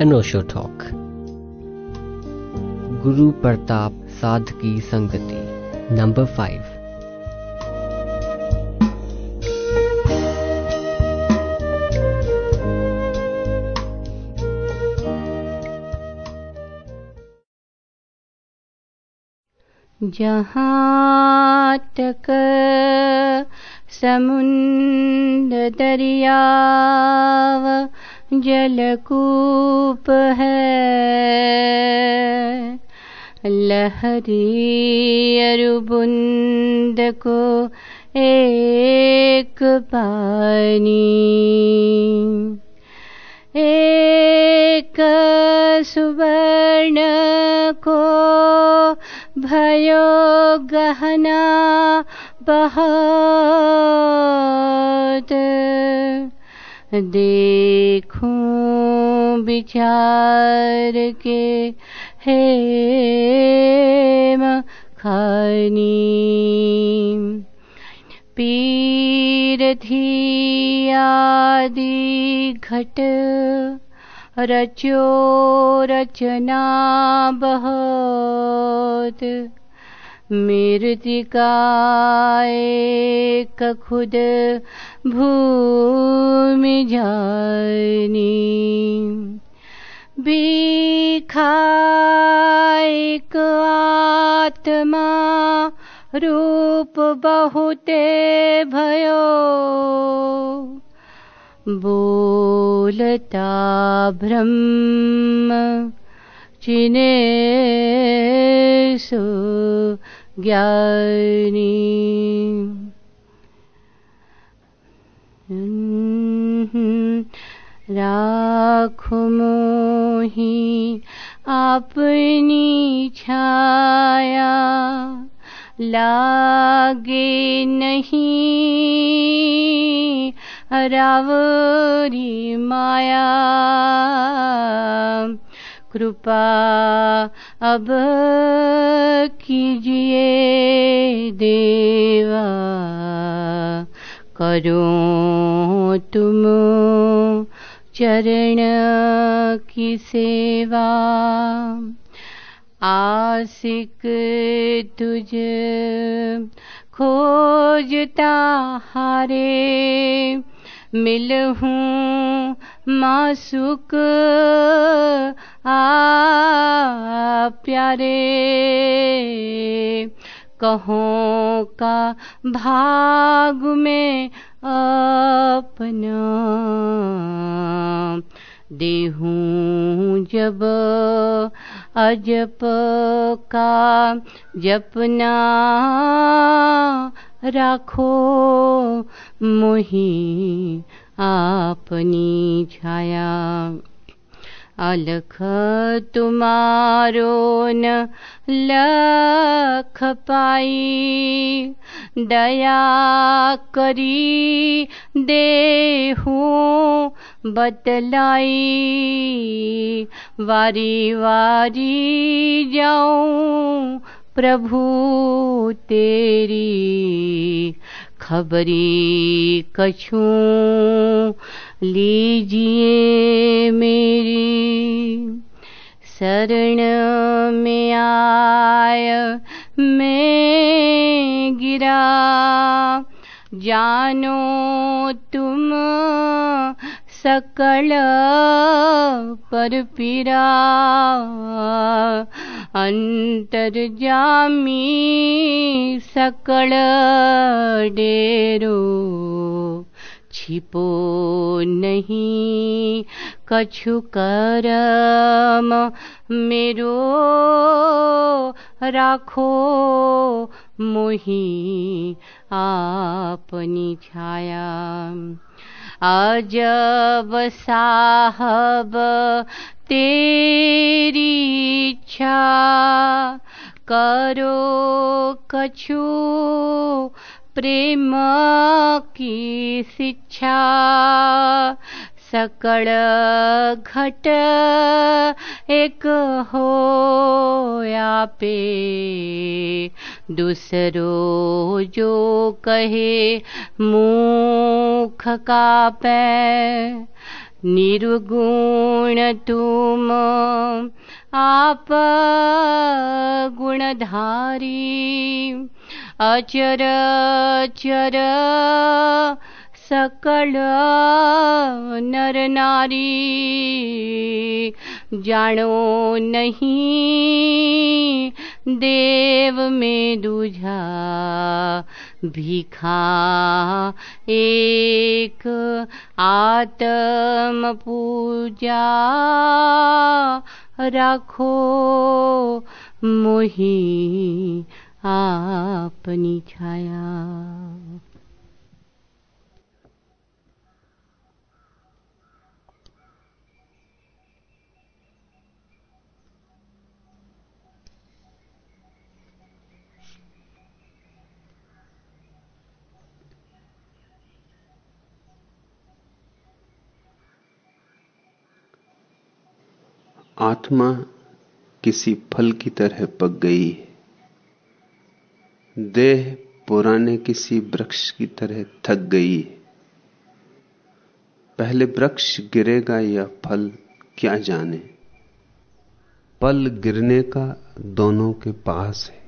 अनोशो talk गुरु प्रताप साध की संगति नंबर फाइव जहाँ तक समुंद दरियाव जलकूप है। लहरी अरुबुंद को एक पानी। एक सुवर्ण को भयो गहना बहुत। देखूँ विचार के हेम खानी पीर आदि घट रचो रचना बहुत। मृतिका एक खुद भूमि जानी। बिखाइक आत्मा रूप बहुते भयो। बोलता ब्रह्म चिने सो ज्ञानी। राख मोही अपनी छाया लागे नहीं रावरी माया। कृपा अब कीजिए देवा। करो तुम चरण की सेवा। आशिक तुझ खोजता हारे। मिलहूँ मासुक आ प्यारे, कहों का भाग में अपना देहूँ जब अजप का जपना राखो, मोही आपनी छाया। अलख तुम्हारो न लख पाई। दया करी देहूँ बतलाई। वारी वारी जाऊँ प्रभु तेरी। खबरी कछू लीजिए मेरी शरण में आय, मैं गिरा। जानो तुम सकल पर पीरा। अंतर जामी सकल डेरो। छिपो नहीं। कछु करम मेरो राखो मोही आपनी छाया। अजब साहब तेरी इच्छा करो कछु प्रेम की शिक्षा सकल घट एक हो या पे दूसरो जो कहे मुख का पै, निर्गुण तुम आप गुणधारी। अचर चर सकल नर नारी। जानो नहीं देव में दूझा भिखा एक आत्म पूजा। रखो मोही आपनी छाया। आत्मा किसी फल की तरह पक गई। है देह पुराने किसी वृक्ष की तरह थक गई है। पहले वृक्ष गिरेगा या फल, क्या जाने? पल गिरने का दोनों के पास है।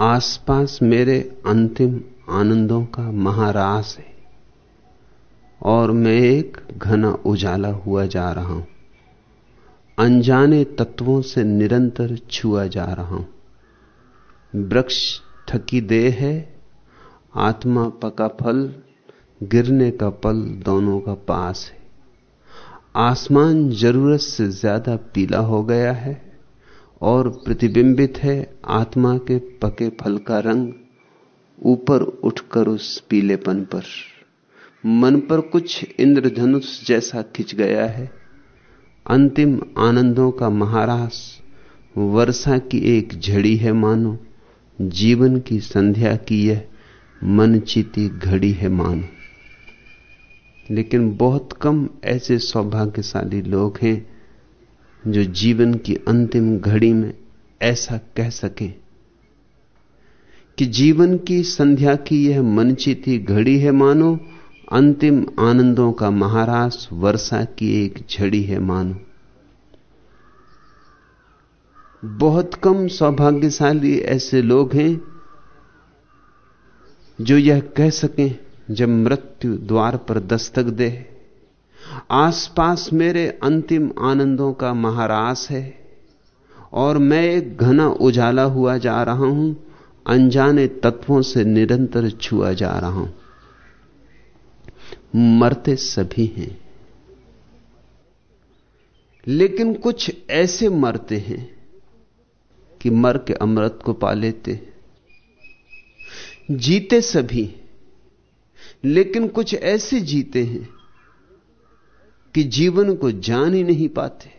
आसपास मेरे अंतिम आनंदों का महारास है। और मैं एक घना उजाला हुआ जा रहा हूँ। अनजाने तत्वों से निरंतर छुआ जा रहा हूँ। वृक्ष थकी देह है, आत्मा पका फल, गिरने का पल दोनों का पास है। आसमान ज़रूरत से ज़्यादा पीला हो गया है और प्रतिबिंबित है आत्मा के पके फल का रंग ऊपर उठकर उस पीलेपन पर। मन पर कुछ इंद्रधनुष जैसा खिंच गया है। अंतिम आनंदों का महारास वर्षा की एक झड़ी है मानो। जीवन की संध्या की यह मनचिती घड़ी है मानो। लेकिन बहुत कम ऐसे सौभाग्यशाली लोग हैं जो जीवन की अंतिम घड़ी में ऐसा कह सकें कि जीवन की संध्या की यह मनचिती घड़ी है मानो, अंतिम आनंदों का महारास वर्षा की एक झड़ी है मानो। बहुत कम सौभाग्यशाली ऐसे लोग हैं जो यह कह सकें, जब मृत्यु द्वार पर दस्तक दे। आसपास मेरे अंतिम आनंदों का महारास है और मैं एक घना उजाला हुआ जा रहा हूँ, अनजाने तत्वों से निरंतर छुआ जा रहा हूँ। मरते सभी हैं। लेकिन कुछ ऐसे मरते हैं कि मर के अमृत को पा लेते। जीते सभी, लेकिन कुछ ऐसे जीते हैं कि जीवन को जान ही नहीं पाते।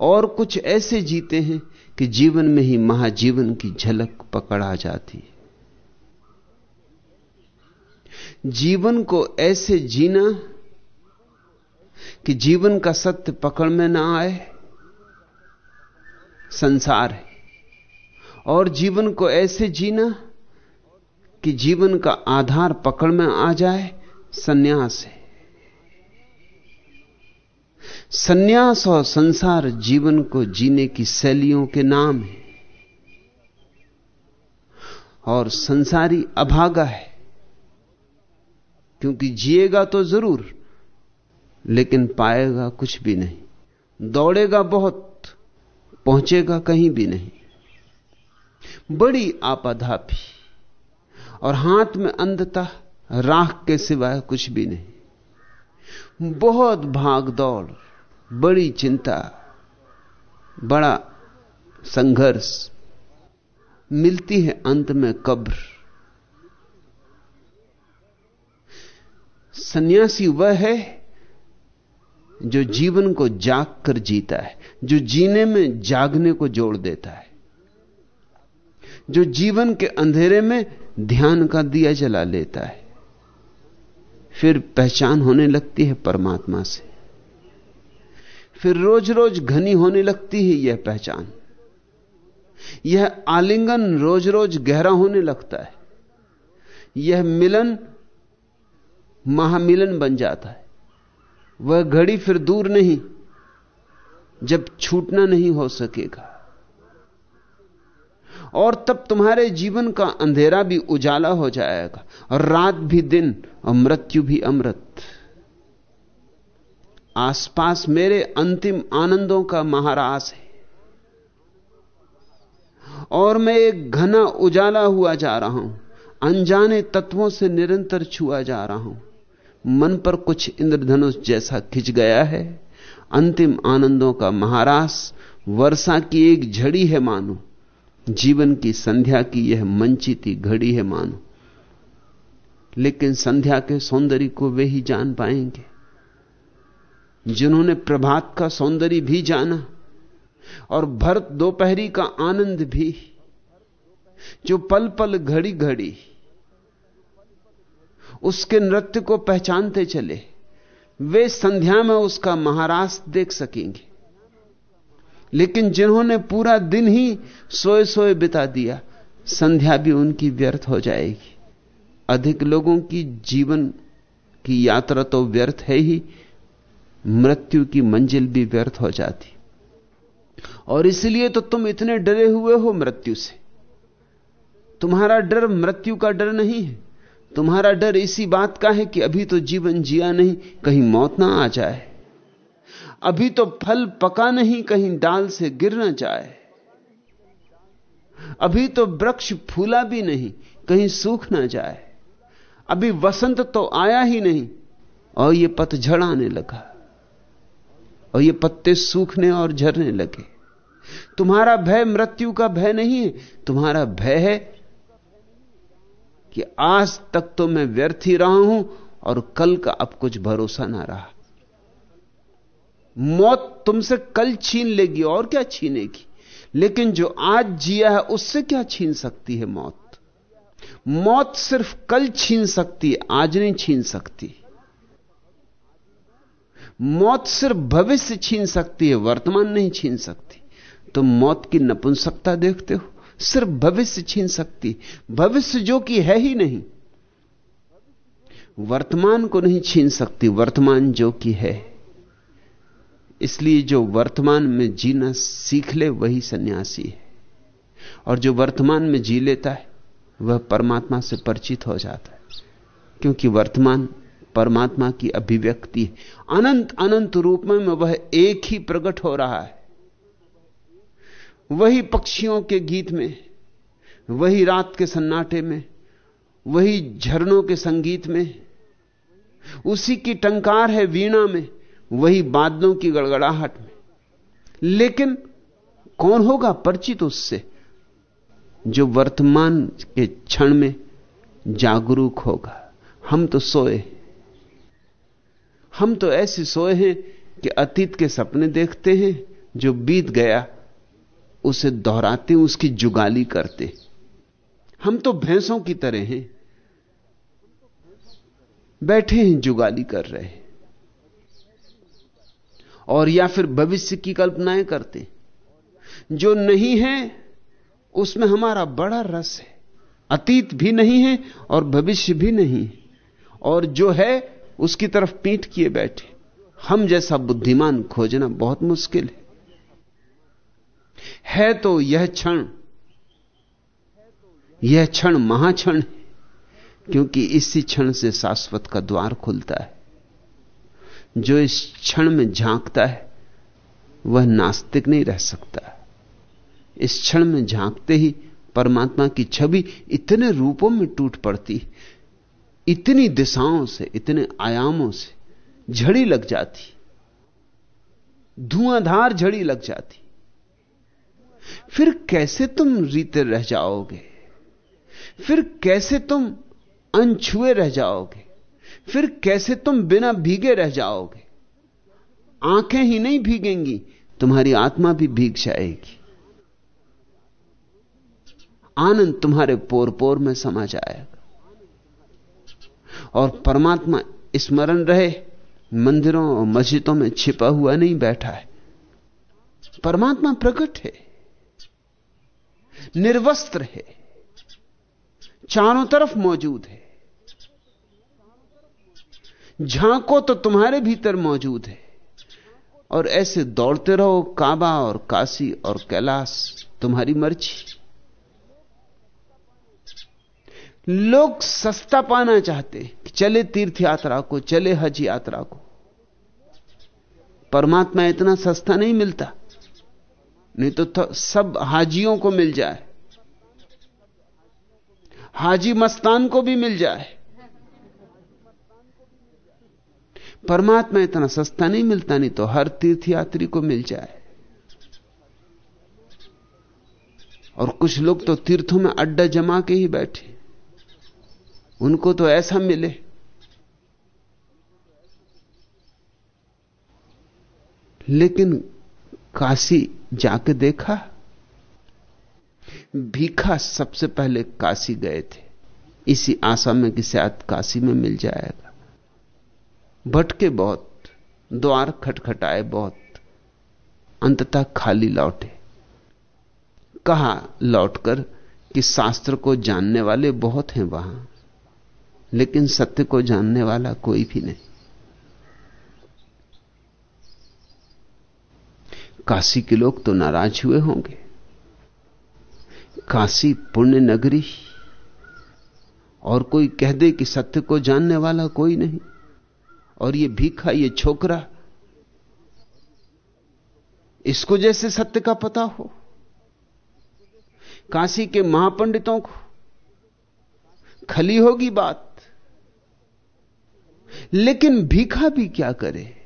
और कुछ ऐसे जीते हैं कि जीवन में ही महाजीवन की झलक पकड़ आ जाती। है जीवन को ऐसे जीना कि जीवन का सत्य पकड़ में ना आए। संसार है। और जीवन को ऐसे जीना कि जीवन का आधार पकड़ में आ जाए, सन्यास है। सन्यास और संसार जीवन को जीने की शैलियों के नाम है। और संसारी अभागा है। क्योंकि जिएगा तो ज़रूर, लेकिन पाएगा कुछ भी नहीं। दौड़ेगा बहुत पहुंचेगा कहीं भी नहीं। बड़ी आपाधापी और हाथ में अंधता राख के सिवाय कुछ भी नहीं। बहुत भाग दौड़, बड़ी चिंता, बड़ा संघर्ष। मिलती है अंत में कब्र। सन्यासी वह है जो जीवन को जाग कर जीता है, जो जीने में जागने को जोड़ देता है, जो जीवन के अंधेरे में ध्यान का दिया जला लेता है, फिर पहचान होने लगती है परमात्मा से। फिर रोज रोज घनी होने लगती है यह पहचान। यह आलिंगन रोज रोज गहरा होने लगता है। यह मिलन महामिलन बन जाता है। वह घड़ी फिर दूर नहीं, जब छूटना नहीं हो सकेगा। और तब तुम्हारे जीवन का अंधेरा भी उजाला हो जाएगा, और रात भी दिन, और मृत्यु भी अमृत। आसपास मेरे अंतिम आनंदों का महारास है, और मैं एक घना उजाला हुआ जा रहा हूँ, अनजाने तत्वों से निरंतर छुआ जा रहा हूँ। मन पर कुछ इंद्रधनुष जैसा खिंच गया है। अंतिम आनंदों का महारास, वर्षा की एक झड़ी है मानो। जीवन की संध्या की यह मंचिती घड़ी है मानो। लेकिन संध्या के सौंदर्य को वे ही जान पाएँगे। जिन्होंने प्रभात का सौंदर्य भी जाना और भरत दोपहरी का आनंद भी, जो पल पल घड़ी घड़ी उसके नृत्य को पहचानते चले, वे संध्या में उसका महारास देख सकेंगे। लेकिन जिन्होंने पूरा दिन ही सोए सोए बिता दिया, संध्या भी उनकी व्यर्थ हो जाएगी। अधिक लोगों की जीवन की यात्रा तो व्यर्थ है ही, मृत्यु की मंजिल भी व्यर्थ हो जाती। और इसलिए तो तुम इतने डरे हुए हो मृत्यु से। तुम्हारा डर मृत्यु का डर नहीं है। तुम्हारा डर इसी बात का है कि अभी तो जीवन जिया नहीं, कहीं मौत ना आ जाए। अभी तो फल पका नहीं, कहीं डाल से गिर ना जाए। अभी तो वृक्ष फूला भी नहीं, कहीं सूख ना जाए। अभी वसंत तो आया ही नहीं, और यह पतझड़ आने लगा, और ये पत्ते सूखने और झरने लगे। तुम्हारा भय मृत्यु का भय नहीं है, तुम्हारा भय है कि आज तक तो मैं व्यर्थ ही रहा हूँ और कल का अब कुछ भरोसा ना रहा। मौत तुमसे कल छीन लेगी और क्या छीनेगी? लेकिन जो आज जिया है, उससे क्या छीन सकती है मौत? मौत सिर्फ़ कल छीन सकती है, आज नहीं छीन सकती। मौत सिर्फ़ भविष्य छीन सकती है, वर्तमान नहीं छीन सकती। तुम मौत की नपुंसकता देखते हो। सिर्फ़ भविष्य छीन सकती, भविष्य जो कि है ही नहीं। वर्तमान को नहीं छीन सकती, वर्तमान जो कि है। इसलिए जो वर्तमान में जीना सीख ले, वही सन्यासी है। और जो वर्तमान में जी लेता है, वह परमात्मा से परिचित हो जाता है। क्योंकि वर्तमान परमात्मा की अभिव्यक्ति है। अनंत अनंत रूप में वह एक ही प्रकट हो रहा है। वही पक्षियों के गीत में, वही रात के सन्नाटे में, वही झरनों के संगीत में, उसी की टंकार है वीणा में, वही बादलों की गड़गड़ाहट में। लेकिन कौन होगा परिचित उससे जो वर्तमान के क्षण में जागरूक होगा? हम तो सोए हम तो ऐसे सोए हैं कि अतीत के सपने देखते हैं जो बीत गया। उसे दोहराते, उसकी जुगाली करते। हम तो भैंसों की तरह हैं। बैठे हैं, जुगाली कर रहे हैं। और या फिर भविष्य की कल्पनाएँ करते जो नहीं है, उसमें हमारा बड़ा रस है। अतीत भी नहीं है और भविष्य भी नहीं और जो है, उसकी तरफ़ पीठ किए बैठे। हम जैसा बुद्धिमान खोजना बहुत मुश्किल है। है तो यह क्षण। यह क्षण महाक्षण है, क्योंकि इसी क्षण से शाश्वत का द्वार खुलता है। जो इस क्षण में झांकता है, वह नास्तिक नहीं रह सकता। इस क्षण में झांकते ही परमात्मा की छवि इतने रूपों में टूट पड़ती, इतनी दिशाओं से, इतने आयामों से झड़ी लग जाती, धुआंधार झड़ी लग जाती। फिर कैसे तुम रीते रह जाओगे? फिर कैसे तुम अनछुए रह जाओगे? फिर कैसे तुम बिना भीगे रह जाओगे? आँखें ही नहीं भीगेंगी, तुम्हारी आत्मा भी भीग जाएगी। आनंद तुम्हारे पोर पोर में समा जाएगा। और परमात्मा स्मरण रहे, मंदिरों और मस्जिदों में छिपा हुआ नहीं बैठा है। परमात्मा प्रकट है। निर्वस्त्र है, चारों तरफ़ मौजूद है, झांको तो तुम्हारे भीतर मौजूद है, और ऐसे दौड़ते रहो काबा और काशी और कैलाश तुम्हारी मर्ज़ी। लोग सस्ता पाना चाहते कि चले तीर्थ यात्रा को, चले हज यात्रा को। परमात्मा इतना सस्ता नहीं मिलता। नहीं तो, सब हाजियों को मिल जाए। हाजी मस्तान को भी मिल जाए। परमात्मा इतना सस्ता नहीं मिलता नहीं तो हर तीर्थयात्री को मिल जाए। और कुछ लोग तो तीर्थों में अड्डा जमा के ही बैठे। उनको तो ऐसा मिले। लेकिन काशी जाके देखा? भीखा सबसे पहले काशी गए थे। इसी आशा में कि शायद काशी में मिल जाएगा। भटके बहुत, द्वार खटखटाए बहुत, अंततः खाली लौटे। कहा लौटकर कि शास्त्र को जानने वाले बहुत हैं वहाँ, लेकिन सत्य को जानने वाला कोई भी नहीं। काशी के लोग तो नाराज़ हुए होंगे। काशी पुण्य नगरी, और कोई कह दे कि सत्य को जानने वाला कोई नहीं, और ये भीखा, ये छोकरा, इसको जैसे सत्य का पता हो। काशी के महापंडितों को खली होगी बात, लेकिन भीखा भी क्या करे?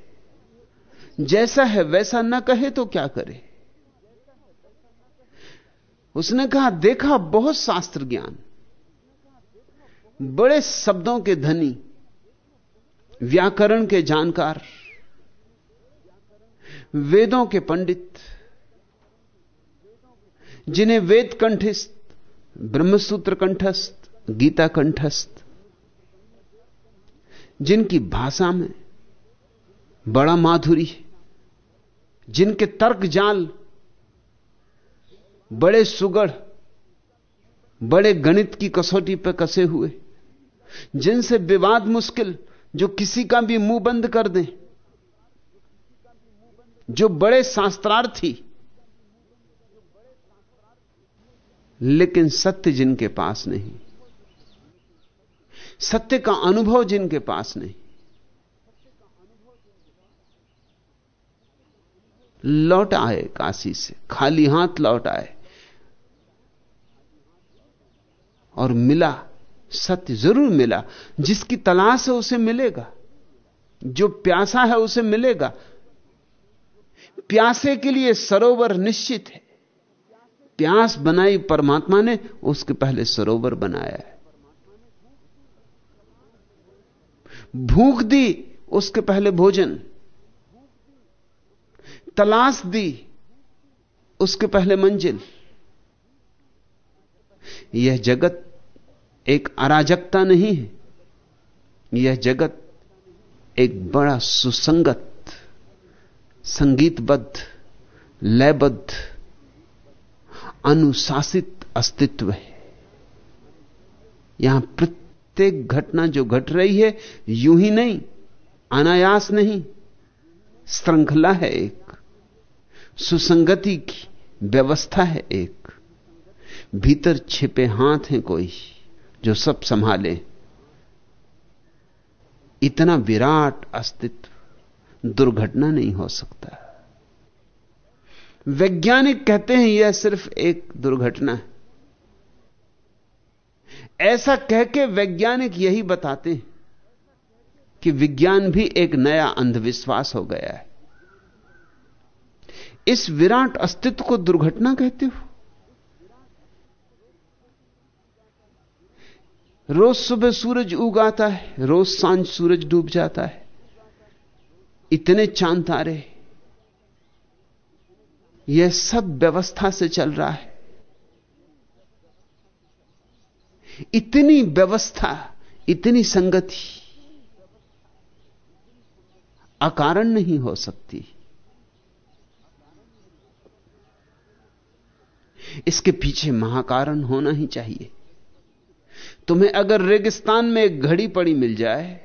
जैसा है वैसा न कहे तो क्या करे? उसने कहा, देखा बहुत शास्त्र ज्ञान, बड़े शब्दों के धनी, व्याकरण के जानकार, वेदों के पंडित, जिन्हें वेद कंठस्थ, ब्रह्मसूत्र कंठस्थ, गीता कंठस्थ, जिनकी भाषा में बड़ा माधुरी है। जिनके तर्क जाल, बड़े सुगढ़, बड़े गणित की कसौटी पर कसे हुए, जिनसे विवाद मुश्किल, जो किसी का भी मुँह बंद कर दें, जो बड़े शास्त्रार्थी, लेकिन सत्य जिनके पास नहीं, सत्य का अनुभव जिनके पास नहीं। लौट आए काशी से, खाली हाथ लौट आए। और मिला, सत्य ज़रूर मिला। जिसकी तलाश है उसे मिलेगा, जो प्यासा है उसे मिलेगा। प्यासे के लिए सरोवर निश्चित है। प्यास बनाई परमात्मा ने, उसके पहले सरोवर बनाया है। भूख दी, उसके पहले भोजन। तलाश दी उसके पहले मंजिल। यह जगत एक अराजकता नहीं है। यह जगत एक बड़ा सुसंगत, संगीतबद्ध, लयबद्ध, अनुशासित अस्तित्व है। यहाँ प्रत्येक घटना जो घट रही है, यूँ ही नहीं, अनायास नहीं, श्रृंखला है एक। सुसंगति की व्यवस्था है एक। भीतर छिपे हाथ हैं कोई जो सब संभाले। इतना विराट अस्तित्व, दुर्घटना नहीं हो सकता। वैज्ञानिक कहते हैं यह सिर्फ़ एक दुर्घटना है। ऐसा कह के वैज्ञानिक यही बताते हैं कि विज्ञान भी एक नया अंधविश्वास हो गया है। इस विराट अस्तित्व को दुर्घटना कहते हो? रोज सुबह सूरज उगाता है, रोज साँझ सूरज डूब जाता है। इतने चाँद तारे। यह सब व्यवस्था से चल रहा है। इतनी व्यवस्था, इतनी संगति अकारण नहीं हो सकती। इसके पीछे महाकारण होना ही चाहिए। तुम्हें अगर रेगिस्तान में एक घड़ी पड़ी मिल जाए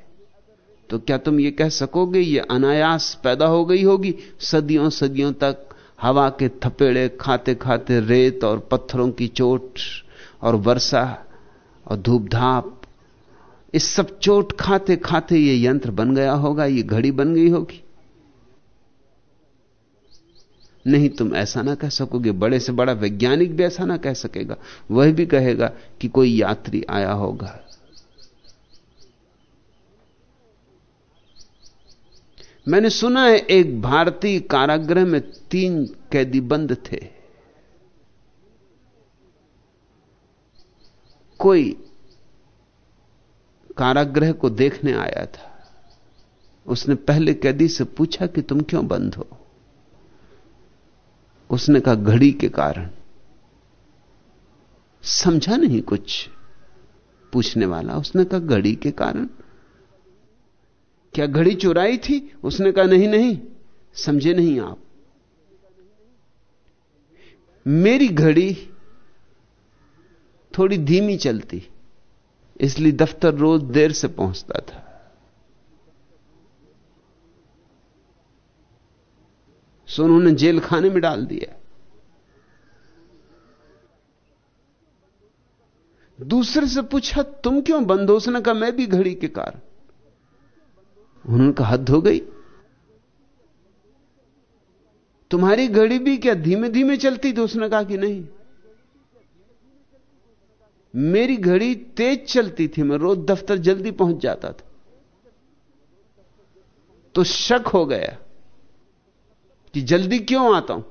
तो क्या तुम ये कह सकोगे, ये अनायास पैदा हो गई होगी? सदियों सदियों तक हवा के थपेड़े खाते खाते रेत और पत्थरों की चोट और वर्षा और धूपधाप, इस सब चोट खाते खाते ये यंत्र बन गया होगा, ये घड़ी बन गई होगी। नहीं, तुम ऐसा ना कह सकोगे, बड़े से बड़ा वैज्ञानिक भी ऐसा ना कह सकेगा। वह भी कहेगा कि कोई यात्री आया होगा। मैंने सुना है, एक भारतीय कारागृह में तीन कैदी बंद थे। कोई कारागृह को देखने आया था। उसने पहले कैदी से पूछा कि तुम क्यों बंद हो? उसने कहा, घड़ी के कारण। समझा नहीं कुछ पूछने वाला। उसने कहा, घड़ी के कारण। क्या घड़ी चुराई थी? उसने कहा, नहीं नहीं, समझे नहीं आप। मेरी घड़ी थोड़ी धीमी चलती, इसलिए दफ्तर रोज देर से पहुँचता था। सो उन्होंने जेल खाने में डाल दिया। दूसरे से पूछा, तुम क्यों बंद हो उसने कहा मैं भी घड़ी के कारण? उन्होंने कहा, हद हो गई। तुम्हारी घड़ी भी क्या धीमे धीमे चलती तो उसने कहा कि नहीं? मेरी घड़ी तेज चलती थी, मैं रोज दफ्तर जल्दी पहुँच जाता था। तो शक हो गया। कि जल्दी क्यों आता हूँ?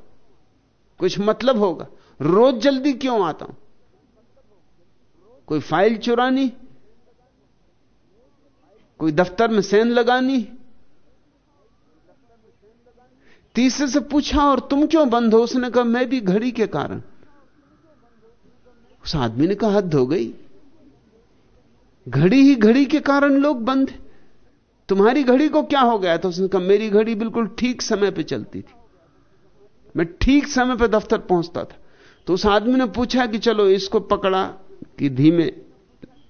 कुछ मतलब होगा। रोज जल्दी क्यों आता हूँ? कोई फ़ाइल चुरानी? कोई दफ्तर में सेन लगानी? तीसरे से पूछा, और तुम क्यों बंद हो? उसने कहा, मैं भी घड़ी के कारण। उस आदमी ने कहा, हद हो गई। घड़ी ही घड़ी के कारण लोग बंद तुम्हारी घड़ी को क्या हो गया? तो उसने कहा, मेरी घड़ी बिल्कुल ठीक समय पर चलती थी। मैं ठीक समय पर दफ्तर पहुँचता था। तो उस आदमी ने पूछा कि चलो, इसको पकड़ा कि धीमे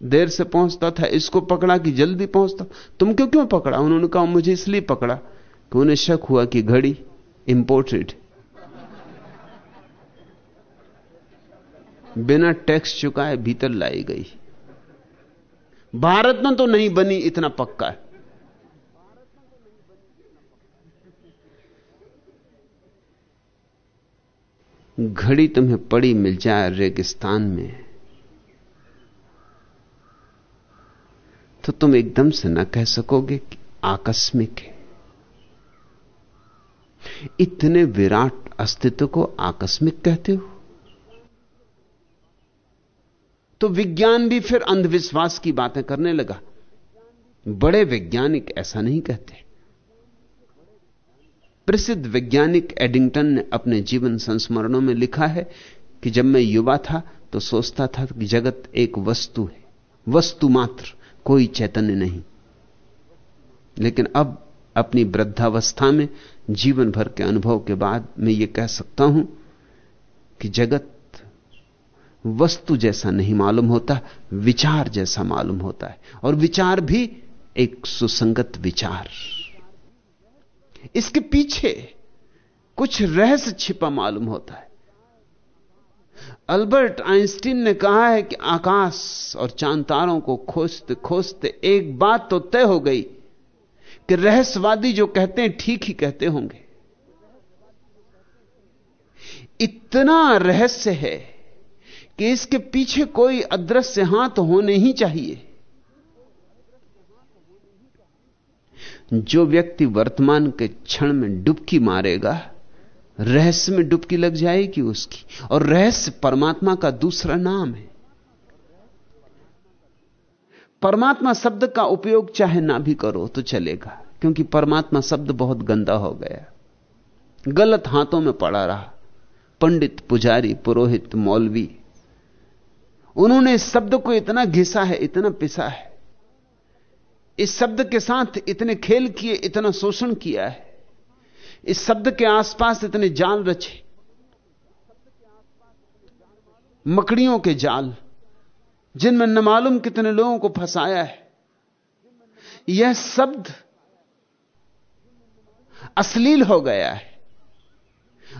देर से पहुँचता था, इसको पकड़ा कि जल्दी पहुँचता। तुम क्यों क्यों पकड़ा? उन्होंने कहा, मुझे इसलिए पकड़ा कि उन्हें शक हुआ कि घड़ी इंपोर्टेड बिना टैक्स चुकाए भीतर लाई गई। भारत में तो नहीं बनी इतना पक्का। है घड़ी तुम्हें पड़ी मिल जाए रेगिस्तान में। तो तुम एकदम से न कह सकोगे कि आकस्मिक है। इतने विराट अस्तित्व को आकस्मिक कहते हो? तो विज्ञान भी फिर अंधविश्वास की बातें करने लगा। बड़े वैज्ञानिक ऐसा नहीं कहते। प्रसिद्ध वैज्ञानिक एडिंगटन ने अपने जीवन संस्मरणों में लिखा है कि जब मैं युवा था तो सोचता था कि जगत एक वस्तु है। वस्तु मात्र, कोई चैतन्य नहीं। लेकिन अब, अपनी वृद्धावस्था में, जीवन भर के अनुभव के बाद मैं ये कह सकता हूँ कि जगत वस्तु जैसा नहीं मालूम होता, विचार जैसा मालूम होता है। और विचार भी एक सुसंगत विचार। इसके पीछे कुछ रहस्य छिपा मालूम होता है। अल्बर्ट आइंस्टीन ने कहा है कि आकाश और चाँद तारों को खोजते खोजते एक बात तो तय हो गई कि रहस्यवादी जो कहते हैं, ठीक ही कहते होंगे। इतना रहस्य है कि इसके पीछे कोई अदृश्य हाथ होने ही चाहिए। जो व्यक्ति वर्तमान के क्षण में डुबकी मारेगा, रहस्य में डुबकी लग जाएगी उसकी। और रहस्य परमात्मा का दूसरा नाम है। परमात्मा शब्द का उपयोग चाहे ना भी करो तो चलेगा, क्योंकि परमात्मा शब्द बहुत गंदा हो गया। गलत हाथों में पड़ा रहा। पंडित, पुजारी, पुरोहित, मौलवी, उन्होंने इस शब्द को इतना घिसा है, इतना पिसा है। इस शब्द के साथ इतने खेल किए, इतना शोषण किया है। इस शब्द के आसपास इतने जाल रचे। मकड़ियों के जाल, जिनमें न मालूम कितने लोगों को फंसाया है। यह शब्द अश्लील हो गया है।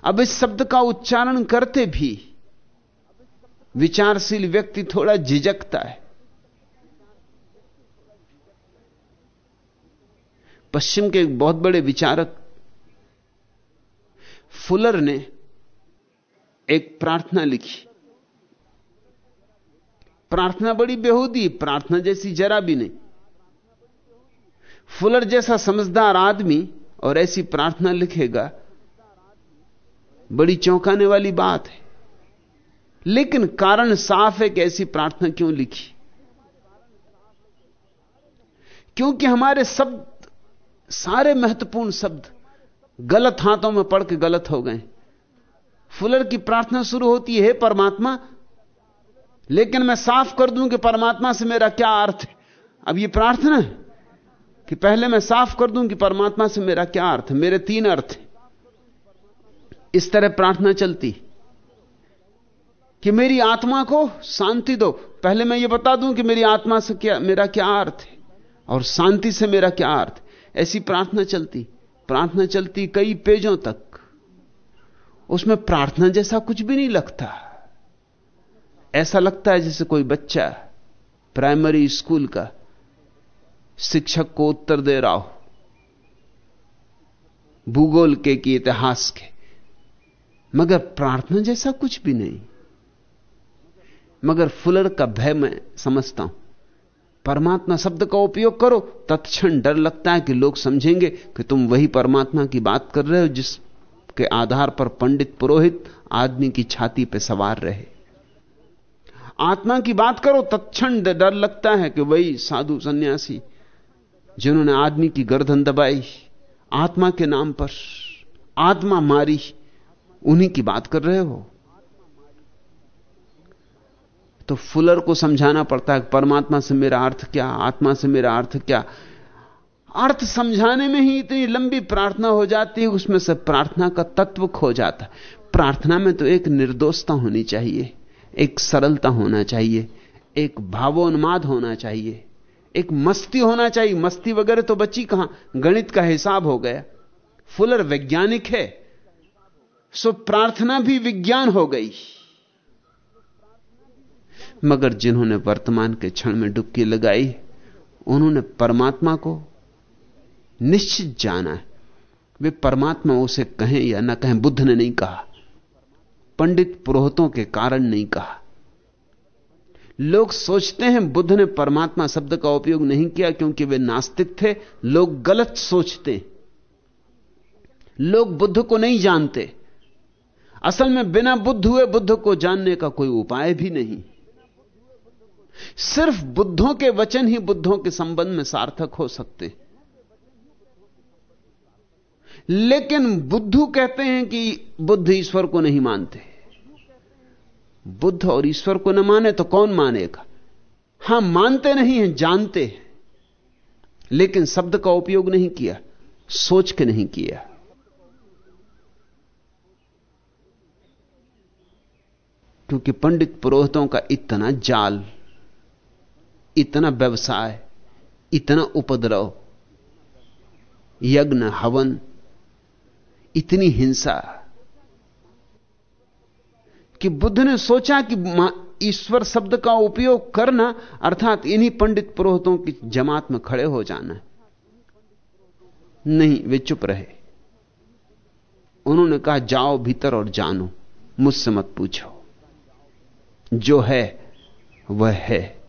अब इस शब्द का उच्चारण करते भी विचारशील व्यक्ति थोड़ा झिझकता है। पश्चिम के एक बहुत बड़े विचारक फुलर ने एक प्रार्थना लिखी। प्रार्थना बड़ी बेहूदी, प्रार्थना जैसी जरा भी नहीं। फुलर जैसा समझदार आदमी और ऐसी प्रार्थना लिखेगा, बड़ी चौंकाने वाली बात है। लेकिन कारण साफ़ है कि ऐसी प्रार्थना क्यों लिखी? क्योंकि हमारे शब्द सारे महत्वपूर्ण शब्द गलत हाथों में पड़ के गलत हो गए। फुलर की प्रार्थना शुरू होती है परमात्मा, लेकिन मैं साफ़ कर दूँ कि परमात्मा से मेरा क्या अर्थ है? अब यह प्रार्थना है कि पहले मैं साफ़ कर दूँ कि परमात्मा से मेरा क्या अर्थ है? मेरे तीन अर्थ हैं। इस तरह प्रार्थना चलती कि मेरी आत्मा को शांति दो। पहले मैं ये बता दूँ कि मेरी आत्मा से क्या, मेरा क्या अर्थ है? और शांति से मेरा क्या अर्थ ऐसी प्रार्थना चलती। प्रार्थना चलती कई पेजों तक। उसमें प्रार्थना जैसा कुछ भी नहीं लगता। ऐसा लगता है जैसे कोई बच्चा प्राइमरी स्कूल का शिक्षक को उत्तर दे रहा हो। भूगोल के कि इतिहास के। मगर प्रार्थना जैसा कुछ भी नहीं। मगर फुलर का भय मैं समझता हूँ। परमात्मा शब्द का उपयोग करो, तत्क्षण डर लगता है कि लोग समझेंगे कि तुम वही परमात्मा की बात कर रहे हो जिसके आधार पर पंडित पुरोहित आदमी की छाती पर सवार रहे। आत्मा की बात करो, तत्क्षण डर लगता है कि वही साधु सन्यासी जिन्होंने आदमी की गर्दन दबाई, आत्मा के नाम पर आत्मा मारी, उन्हीं की बात कर रहे हो। तो फुलर को समझाना पड़ता है, परमात्मा से मेरा अर्थ क्या, आत्मा से मेरा अर्थ क्या? अर्थ समझाने में ही इतनी लंबी प्रार्थना हो जाती है, उसमें से प्रार्थना का तत्व खो जाता है। प्रार्थना में तो एक निर्दोषता होनी चाहिए, एक सरलता होना चाहिए, एक भावोन्माद होना चाहिए, एक मस्ती होना चाहिए। मस्ती वगैरह तो बची कहाँ? गणित का हिसाब हो गया। फुलर वैज्ञानिक है, सो प्रार्थना भी विज्ञान हो गई। मगर जिन्होंने वर्तमान के क्षण में डुबकी लगाई, उन्होंने परमात्मा को निश्चित जाना है। वे परमात्मा उसे कहें या ना कहें, बुद्ध ने नहीं कहा, पंडित पुरोहितों के कारण नहीं कहा। लोग सोचते हैं बुद्ध ने परमात्मा शब्द का उपयोग नहीं किया क्योंकि वे नास्तिक थे, लोग गलत सोचते लोग बुद्ध को नहीं जानते। असल में बिना बुद्ध हुए बुद्ध को जानने का कोई उपाय भी नहीं। सिर्फ़ बुद्धों के वचन ही बुद्धों के संबंध में सार्थक हो सकते। लेकिन बुद्धू कहते हैं कि बुद्ध ईश्वर को नहीं मानते। बुद्ध और ईश्वर को न माने तो कौन मानेगा? हाँ, मानते नहीं हैं, जानते हैं, लेकिन शब्द का उपयोग नहीं किया, सोच के नहीं किया। क्योंकि पंडित पुरोहितों का इतना जाल इतना व्यवसाय, इतना उपद्रव, यज्ञ, हवन, इतनी हिंसा कि बुद्ध ने सोचा कि ईश्वर शब्द का उपयोग करना, अर्थात इन्हीं पंडित पुरोहितों की जमात में खड़े हो जाना नहीं, वे चुप रहे। उन्होंने कहा, जाओ भीतर और जानो, मुझसे मत पूछो। जो है, वह है।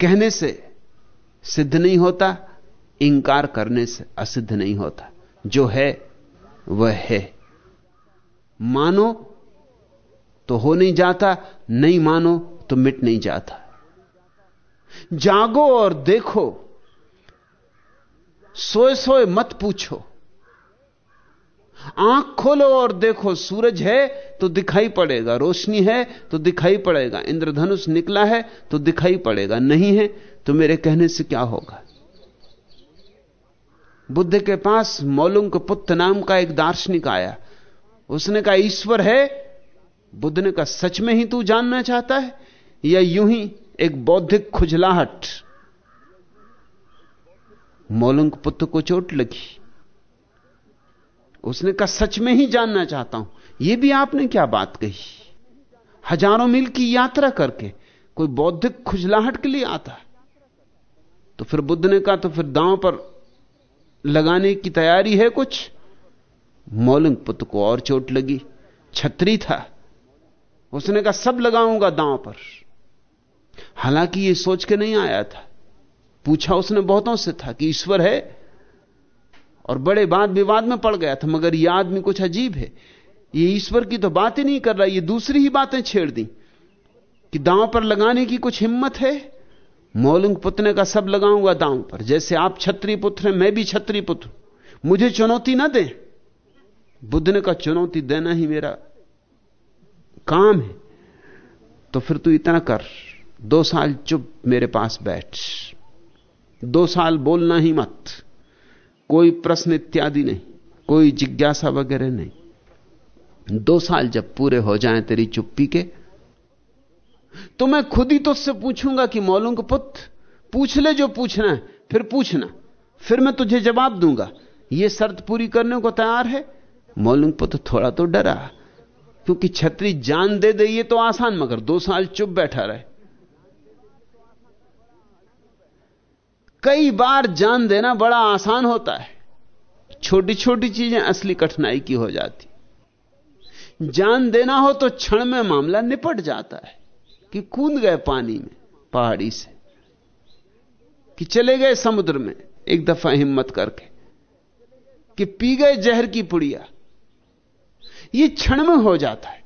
कहने से सिद्ध नहीं होता, इंकार करने से असिद्ध नहीं होता। जो है, वह है। मानो तो हो नहीं जाता, नहीं मानो तो मिट नहीं जाता। जागो और देखो, सोए सोए मत पूछो। आँख खोलो और देखो, सूरज है तो दिखाई पड़ेगा, रोशनी है तो दिखाई पड़ेगा, इंद्रधनुष निकला है तो दिखाई पड़ेगा, नहीं है तो मेरे कहने से क्या होगा? बुद्ध के पास मौलुंग पुत्र नाम का एक दार्शनिक आया। उसने कहा, ईश्वर है, बुद्ध ने कहा, सच में ही तू जानना चाहता है? या यूँ ही एक बौद्धिक खुजलाहट? मौलंग पुत्र को चोट लगी। उसने कहा, सच में ही जानना चाहता हूँ। यह भी आपने क्या बात कही? हज़ारों मील की यात्रा करके कोई बौद्धिक खुजलाहट के लिए आता तो फिर बुद्ध ने कहा तो फिर दांव पर लगाने की तैयारी है कुछ? मौलिंग पुत्र को और चोट लगी, छतरी था। उसने कहा, सब लगाऊँगा दांव पर। हालाँकि यह सोच के नहीं आया था। पूछा उसने, बहुतों से था कि ईश्वर है और बड़े वाद विवाद में पड़ गया था, मगर यह आदमी कुछ अजीब है। ये ईश्वर की तो बात ही नहीं कर रहा, ये दूसरी ही बातें छेड़ दी। कि दांव पर लगाने की कुछ हिम्मत है? मौलिंग पुतने का सब लगाऊँगा दांव पर। जैसे आप छत्री पुत्र हैं, मैं भी छत्री पुत्र मुझे चुनौती ना दे। बुद्ध ने कहा, चुनौती देना ही मेरा काम है। तो फिर तू इतना कर। दो साल चुप मेरे पास बैठ। दो साल बोलना ही मत। कोई प्रश्न इत्यादि नहीं, कोई जिज्ञासा वगैरह नहीं। दो साल जब पूरे हो जाएँ तेरी चुप्पी के तो मैं खुद ही तुझसे पूछूँगा कि मौलूम पुत्र, पूछ ले जो पूछना है, फिर पूछना। फिर मैं तुझे जवाब दूँगा यह शर्त पूरी करने को तैयार है? मौलूम पुत्र थोड़ा तो डरा, क्योंकि छतरी जान दे दे, ये तो आसान, मगर दो साल चुप बैठा रहे। कई बार जान देना बड़ा आसान होता है। छोटी छोटी चीज़ें असली कठिनाई की हो जाती। जान देना हो तो क्षण में मामला निपट जाता है कि कूद गए पानी में, पहाड़ी से, कि चले गए समुद्र में एक दफ़ा हिम्मत करके, कि पी गए जहर की पुड़िया। यह क्षण में हो जाता है।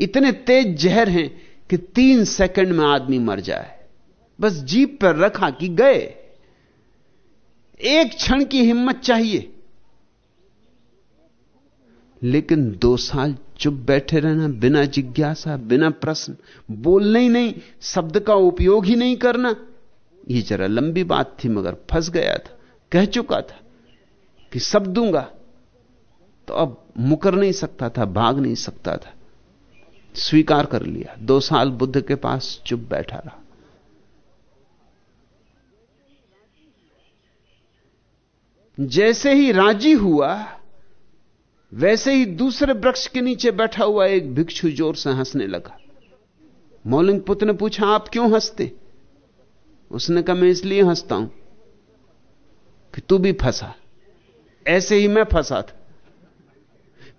इतने तेज जहर हैं कि तीन सेकंड में आदमी मर जाए। बस जीप पर रखा कि गए। एक क्षण की हिम्मत चाहिए। लेकिन दो साल चुप बैठे रहना, बिना जिज्ञासा, बिना प्रश्न, बोलने ही नहीं, शब्द का उपयोग ही नहीं करना। यह जरा लंबी बात थी, मगर फंस गया था, कह चुका था कि सब दूँगा। तो अब मुकर नहीं सकता था, भाग नहीं सकता था। स्वीकार कर लिया। दो साल बुद्ध के पास चुप बैठा रहा। जैसे ही राज़ी हुआ, वैसे ही दूसरे वृक्ष के नीचे बैठा हुआ एक भिक्षु ज़ोर से हंसने लगा। मौलिंग पुत्र ने पूछा, आप क्यों हँसते? उसने कहा, मैं इसलिए हंसता हूँ कि तू भी फंसा। ऐसे ही मैं फंसा था।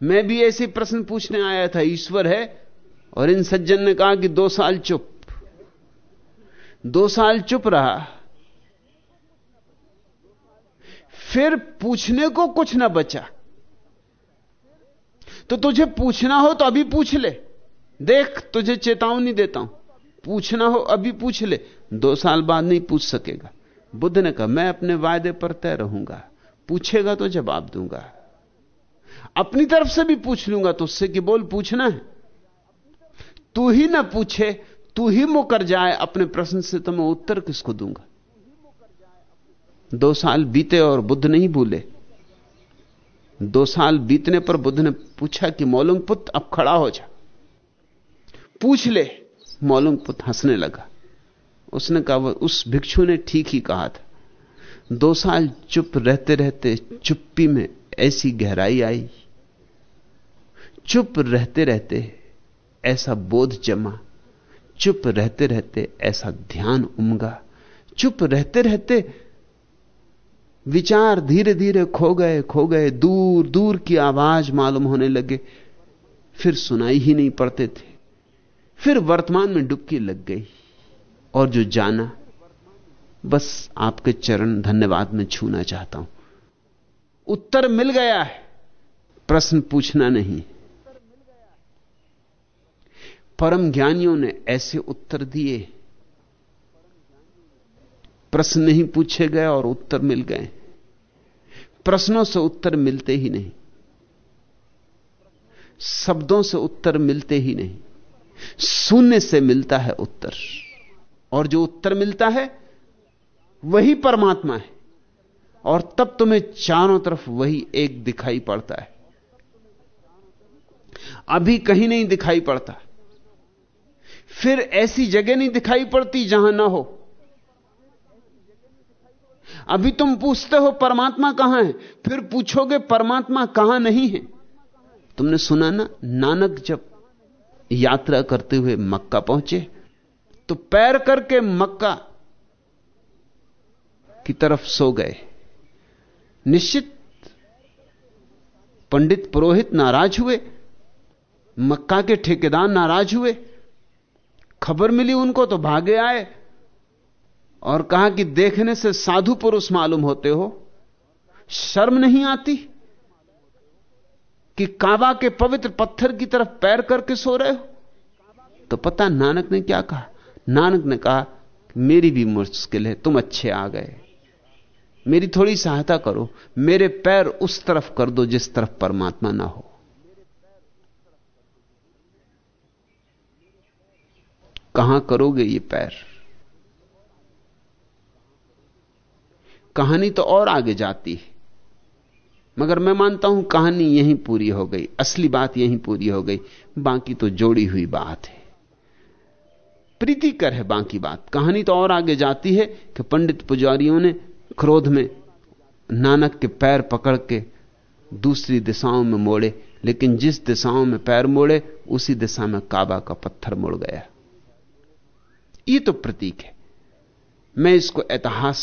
मैं भी ऐसे प्रश्न पूछने आया था, ईश्वर है? और इन सज्जन ने कहा कि, दो साल चुप। दो साल चुप रहा। फिर पूछने को कुछ ना बचा। तो तुझे पूछना हो तो अभी पूछ ले। देख, तुझे चेतावनी देता हूँ। पूछना हो, अभी पूछ ले। दो साल बाद नहीं पूछ सकेगा। बुद्ध ने कहा, मैं अपने वायदे पर तय रहूँगा। पूछेगा तो जवाब दूँगा। अपनी तरफ़ से भी पूछ लूँगा तो उससे कि बोल, पूछना है। तू ही ना पूछे, तू ही मुकर जाए, अपने प्रश्न से तो मैं उत्तर किसको दूँगा? दो साल बीते और बुद्ध नहीं भूले। दो साल बीतने पर बुद्ध ने पूछा कि मौलूम पुत्र अब खड़ा हो जा। पूछ ले। मौलूम पुत्र हंसने लगा। उसने कहा उस भिक्षु ने ठीक ही कहा था। दो साल चुप रहते रहते चुप्पी में ऐसी गहराई आई। चुप रहते रहते ऐसा बोध जमा। चुप रहते रहते ऐसा ध्यान उमगा। चुप रहते रहते विचार धीरे धीरे खो गए खो गए, दूर दूर की आवाज़ मालूम होने लगे। फिर सुनाई ही नहीं पड़ते थे। फिर वर्तमान में डुबकी लग गई। और जो जाना, बस आपके चरण धन्यवाद में छूना चाहता हूँ। उत्तर मिल गया है। प्रश्न पूछना नहीं। परम ज्ञानियों ने ऐसे उत्तर दिए। प्रश्न नहीं पूछे गए और उत्तर मिल गए। प्रश्नों से उत्तर मिलते ही नहीं। शब्दों से उत्तर मिलते ही नहीं। शून्य से मिलता है उत्तर। और जो उत्तर मिलता है, वही परमात्मा है। और तब तुम्हें चारों तरफ़ वही एक दिखाई पड़ता है। अभी कहीं नहीं दिखाई पड़ता। फिर ऐसी जगह नहीं दिखाई पड़ती जहाँ ना हो। अभी तुम पूछते हो परमात्मा कहाँ है, फिर पूछोगे परमात्मा कहाँ नहीं है। तुमने सुना ना, नानक जब यात्रा करते हुए मक्का पहुँचे तो पैर करके मक्का की तरफ़ सो गए। निश्चित पंडित पुरोहित नाराज़ हुए, मक्का के ठेकेदार नाराज़ हुए। खबर मिली उनको तो भागे आए और कहा कि देखने से साधु पुरुष मालूम होते हो, शर्म नहीं आती कि काबा के पवित्र पत्थर की तरफ़ पैर करके सो रहे हो? तो पता, नानक ने क्या कहा? नानक ने कहा, मेरी भी मुश्किल है, तुम अच्छे आ गए। मेरी थोड़ी सहायता करो, मेरे पैर उस तरफ़ कर दो जिस तरफ़ परमात्मा ना हो। कहाँ करोगे ये पैर? कहानी तो और आगे जाती है। मगर मैं मानता हूँ कहानी यहीं पूरी हो गई, असली बात यहीं पूरी हो गई, बाकी तो जोड़ी हुई बात है। प्रीतिकर है बाकी बात। कहानी तो और आगे जाती है कि पंडित पुजारियों ने क्रोध में नानक के पैर पकड़ के दूसरी दिशाओं में मोड़े, लेकिन जिस दिशाओं में पैर मोड़े, उसी दिशा में काबा का पत्थर मुड़ गया। ये तो प्रतीक है। मैं इसको इतिहास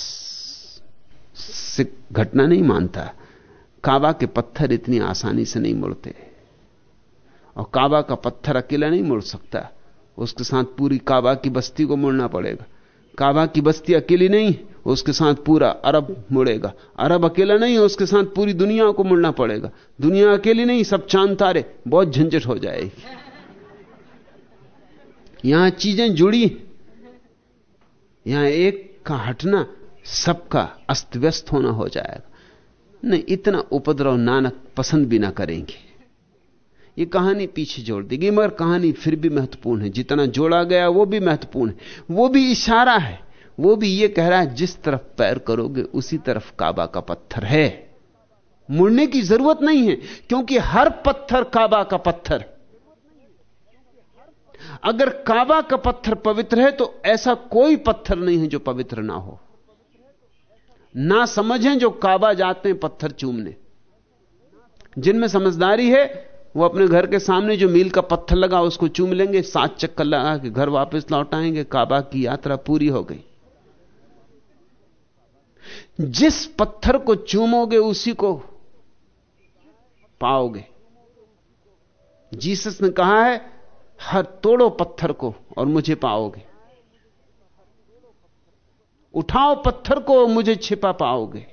घटना नहीं मानता। काबा के पत्थर इतनी आसानी से नहीं मुड़ते। और काबा का पत्थर अकेला नहीं मुड़ सकता। उसके साथ पूरी काबा की बस्ती को मुड़ना पड़ेगा। काबा की बस्ती अकेली नहीं, उसके साथ पूरा अरब मुड़ेगा। अरब अकेला नहीं, उसके साथ पूरी दुनिया को मुड़ना पड़ेगा। दुनिया अकेली नहीं, सब चाँद तारे, बहुत झंझट हो जाएगी। यहाँ चीज़ें जुड़ी। यहाँ एक का हटना सबका अस्त व्यस्त होना हो जाएगा। नहीं, इतना उपद्रव नानक पसंद भी ना करेंगे। ये कहानी पीछे जोड़ देगी, मगर कहानी फिर भी महत्वपूर्ण है। जितना जोड़ा गया, वो भी महत्वपूर्ण है। वो भी इशारा है। वो भी ये कह रहा है, जिस तरफ़ पैर करोगे, उसी तरफ़ काबा का पत्थर है। मुड़ने की ज़रूरत नहीं है, क्योंकि हर पत्थर काबा का पत्थर। अगर काबा का पत्थर पवित्र है तो ऐसा कोई पत्थर नहीं है जो पवित्र ना हो। ना समझें जो काबा जाते हैं पत्थर चूमने। जिनमें समझदारी है, वो अपने घर के सामने जो मील का पत्थर लगा, उसको चूम लेंगे, सात चक्कर लगा के घर वापस लौट आएँगे, काबा की यात्रा पूरी हो गई। जिस पत्थर को चूमोगे, उसी को पाओगे। जीसस ने कहा है, हर तोड़ो पत्थर को और मुझे पाओगे। उठाओ पत्थर को मुझे छिपा पाओगे।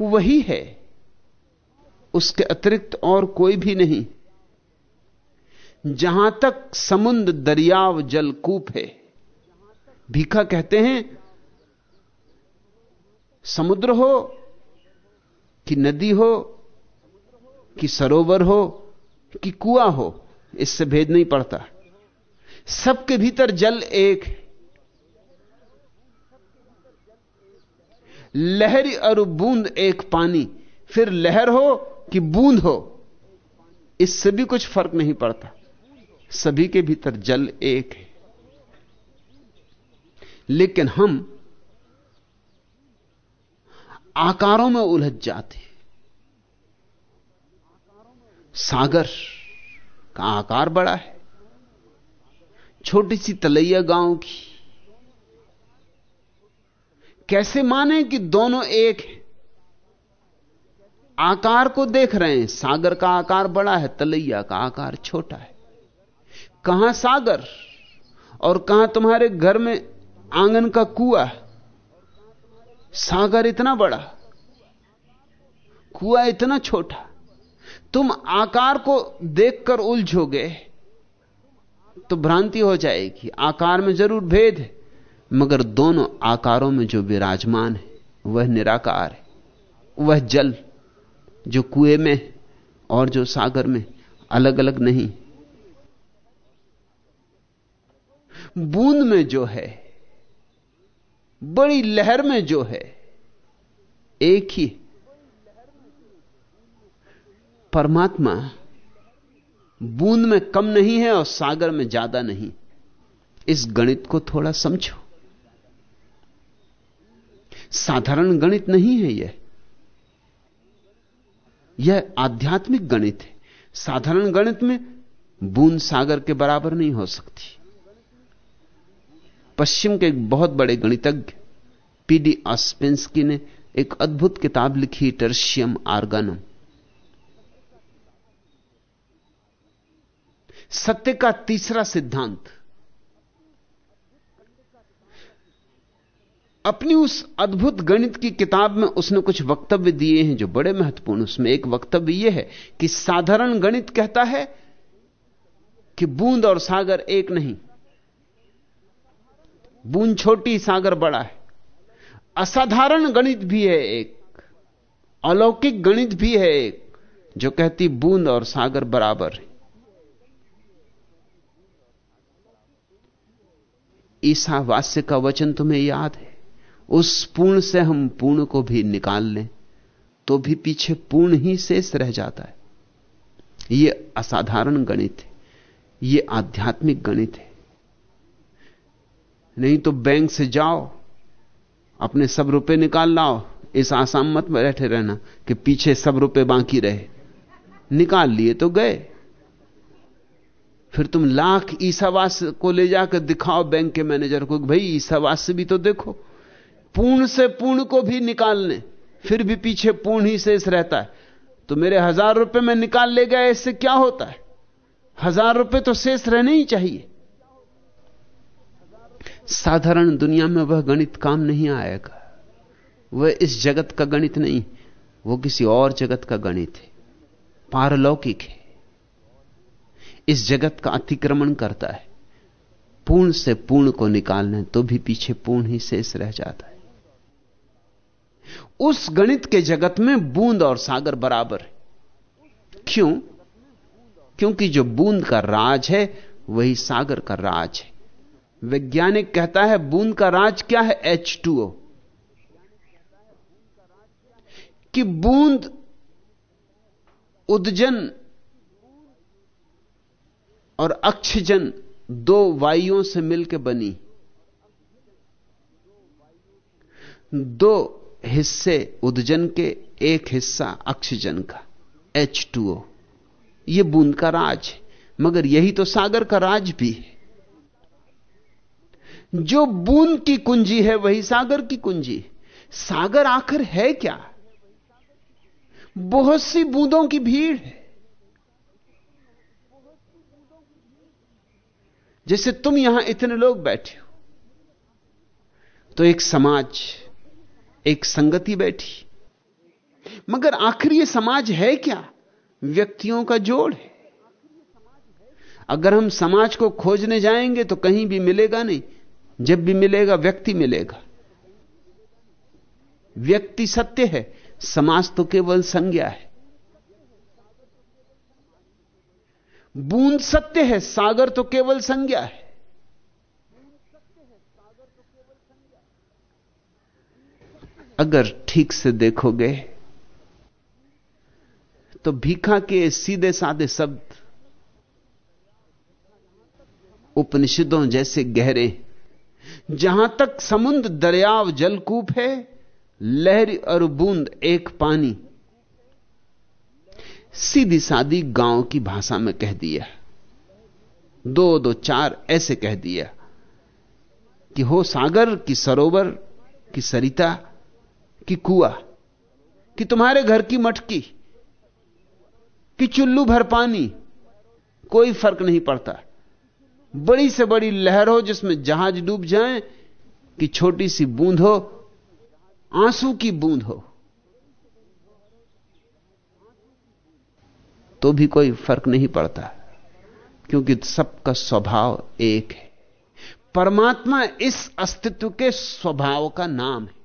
वही है। उसके अतिरिक्त और कोई भी नहीं। जहाँ तक समुद्र दरियाव जलकूप है। भीखा कहते हैं, समुद्र हो कि नदी हो कि सरोवर हो कि कुआ हो, इससे भेद नहीं पड़ता। सबके भीतर जल एक है। लहरी और बूंद एक पानी। फिर लहर हो कि बूंद हो, इससे भी कुछ फ़र्क नहीं पड़ता। सभी के भीतर जल एक है। लेकिन हम आकारों में उलझ जाते सागर का आकार बड़ा है। छोटी सी तलैया गाँव की कैसे माने कि दोनों एक है? आकार को देख रहे हैं। सागर का आकार बड़ा है, तलैया का आकार छोटा है। कहाँ सागर? और कहाँ तुम्हारे घर में आँगन का कुआ सागर इतना बड़ा, कुआ इतना छोटा, तुम आकार को देखकर उलझोगे तो भ्रांति हो जाएगी। आकार में ज़रूर भेद है। मगर दोनों आकारों में जो विराजमान है, वह निराकार है। वह जल, जो कुएँ में और जो सागर में अलग अलग नहीं। बूंद में जो है, बड़ी लहर में जो है, एक ही परमात्मा बूंद में कम नहीं है और सागर में ज़्यादा नहीं। इस गणित को थोड़ा समझो। साधारण गणित नहीं है यह। यह आध्यात्मिक गणित है। साधारण गणित में बूंद सागर के बराबर नहीं हो सकती। पश्चिम के एक बहुत बड़े गणितज्ञ पीडी ऑस्पेंसकी ने एक अद्भुत किताब लिखी, टर्शियम आर्गानम। सत्य का तीसरा सिद्धांत अपनी उस अद्भुत गणित की किताब में उसने कुछ वक्तव्य दिए हैं जो बड़े महत्वपूर्ण। उसमें एक वक्तव्य यह है कि साधारण गणित कहता है कि बूंद और सागर एक नहीं। बूंद छोटी, सागर बड़ा है। असाधारण गणित भी है एक। अलौकिक गणित भी है एक, जो कहती बूंद और सागर बराबर है। ईसावास्य का वचन तुम्हें याद है? उस पूर्ण से हम पूर्ण को भी निकाल लें तो भी पीछे पूर्ण ही शेष रह जाता है। यह असाधारण गणित है यह आध्यात्मिक गणित है। नहीं तो बैंक से जाओ, अपने सब रुपए निकाल लाओ, इस आसाम मत में बैठे रहना कि पीछे सब रुपए बाकी रहे। निकाल लिए तो गए। फिर तुम लाख ईसावास को ले जाकर दिखाओ बैंक के मैनेजर को भाई ईसावास से भी तो देखो। पूर्ण से पूर्ण को भी निकालने फिर भी पीछे पूर्ण ही शेष रहता है। तो मेरे हज़ार रुपए में निकाल ले गया, इससे क्या होता है? हज़ार रुपए तो शेष रहने ही चाहिए। साधारण दुनिया में वह गणित काम नहीं आएगा। वह इस जगत का गणित नहीं, वो किसी और जगत का गणित है। पारलौकिक है। इस जगत का अतिक्रमण करता है। पूर्ण से पूर्ण को निकालने तो भी पीछे पूर्ण ही शेष रह जाता है। उस गणित के जगत में बूंद और सागर बराबर है। क्यों? क्योंकि जो बूंद का राज है, वही सागर का राज है। वैज्ञानिक कहता है, बूंद का राज क्या है? एच टू ओ कि बूंद उदजन और अक्षजन दो वायुओं से मिलकर बनी। दो हिस्से उदजन के एक हिस्सा अक्षजन का एच टू ओ यह बूंद का राज है, मगर यही तो सागर का राज भी है। जो बूंद की कुंजी है, वही सागर की कुंजी सागर आखिर है क्या? बहुत सी बूंदों की भीड़ है। जैसे तुम यहाँ इतने लोग बैठे हो तो एक समाज एक संगति बैठी। मगर आखिर यह समाज है क्या? व्यक्तियों का जोड़ है। अगर हम समाज को खोजने जाएँगे तो कहीं भी मिलेगा नहीं। जब भी मिलेगा, व्यक्ति मिलेगा। व्यक्ति सत्य है, समाज तो केवल संज्ञा है। बूंद सत्य है, सागर तो केवल संज्ञा है। अगर ठीक से देखोगे तो भीखा के सीधे साधे शब्द, उपनिषदों जैसे गहरे, जहाँ तक समुद्र, दरियाव, जलकूप है, लहर और बूंद एक पानी, सीधी सादी गाँव की भाषा में कह दिया। दो दो चार ऐसे कह दिया कि हो सागर की सरोवर की सरिता की कुआ, कि तुम्हारे घर की मटकी, कि चुल्लू भर पानी, कोई फ़र्क नहीं पड़ता। बड़ी से बड़ी लहर हो जिसमें जहाज़ डूब जाए, कि छोटी सी बूंद हो, आँसू की बूंद हो तो भी कोई फ़र्क नहीं पड़ता, क्योंकि सबका स्वभाव एक है। परमात्मा इस अस्तित्व के स्वभाव का नाम है।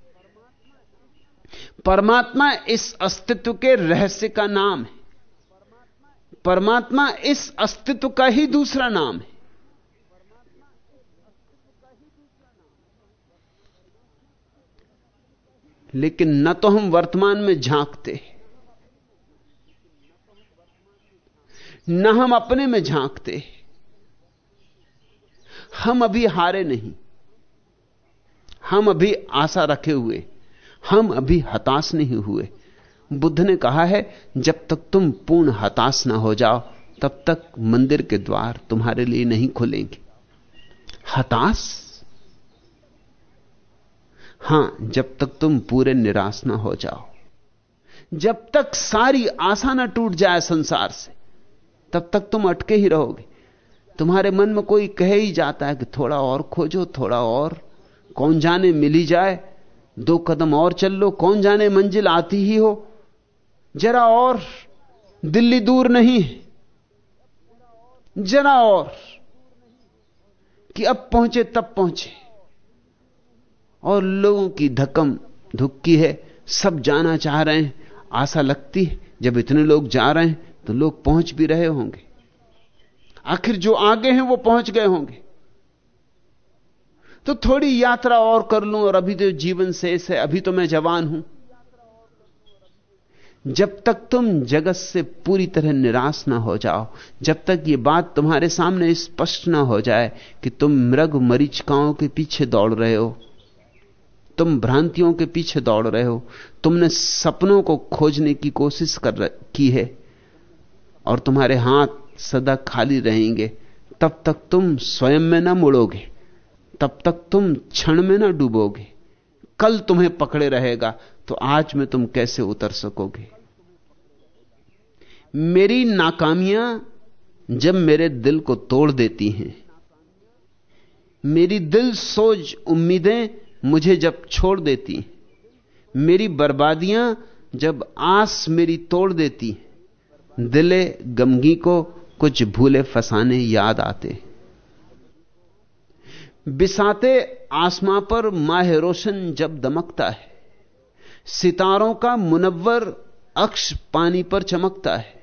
परमात्मा इस अस्तित्व के रहस्य का नाम है। परमात्मा इस अस्तित्व का ही दूसरा नाम है। लेकिन न तो हम वर्तमान में झांकते न हम अपने में झांकते हम अभी हारे नहीं, हम अभी आशा रखे हुए हम अभी हताश नहीं हुए। बुद्ध ने कहा है, जब तक तुम पूर्ण हताश ना हो जाओ, तब तक मंदिर के द्वार तुम्हारे लिए नहीं खुलेंगे। हताश? हाँ, जब तक तुम पूरे निराश ना हो जाओ। जब तक सारी आशा ना टूट जाए संसार से, तब तक तुम अटके ही रहोगे। तुम्हारे मन में कोई कह ही जाता है कि थोड़ा और खोजो, थोड़ा और। कौन जाने मिली जाए दो कदम और चल लो, कौन जाने मंजिल आती ही हो। जरा और, दिल्ली दूर नहीं है। जरा और, कि अब पहुँचे, तब पहुँचे। और लोगों की धक्कम धुक्की है, सब जाना चाह रहे हैं, आशा लगती है, जब इतने लोग जा रहे हैं तो लोग पहुँच भी रहे होंगे। आखिर जो आगे हैं, वो पहुँच गए होंगे। तो थोड़ी यात्रा और कर लूँ और अभी तो जीवन शेष है अभी तो मैं जवान हूँ। जब तक तुम जगत से पूरी तरह निराश ना हो जाओ, जब तक ये बात तुम्हारे सामने स्पष्ट ना हो जाए कि तुम मृग मरीचिकाओं के पीछे दौड़ रहे हो, तुम भ्रांतियों के पीछे दौड़ रहे हो, तुमने सपनों को खोजने की कोशिश कर की है और तुम्हारे हाथ सदा खाली रहेंगे, तब तक तुम स्वयं में ना मुड़ोगे। तब तक तुम क्षण में ना डूबोगे। कल तुम्हें पकड़े रहेगा तो आज में तुम कैसे उतर सकोगे? मेरी नाकामियाँ जब मेरे दिल को तोड़ देती हैं। मेरी दिल सोच उम्मीदें मुझे जब छोड़ देती मेरी बर्बादियाँ जब आस मेरी तोड़ देती दिले गमगी को कुछ भूले फसाने याद आते बिसाते आसमां पर माह रोशन जब दमकता है। सितारों का मुनव्वर अक्ष पानी पर चमकता है।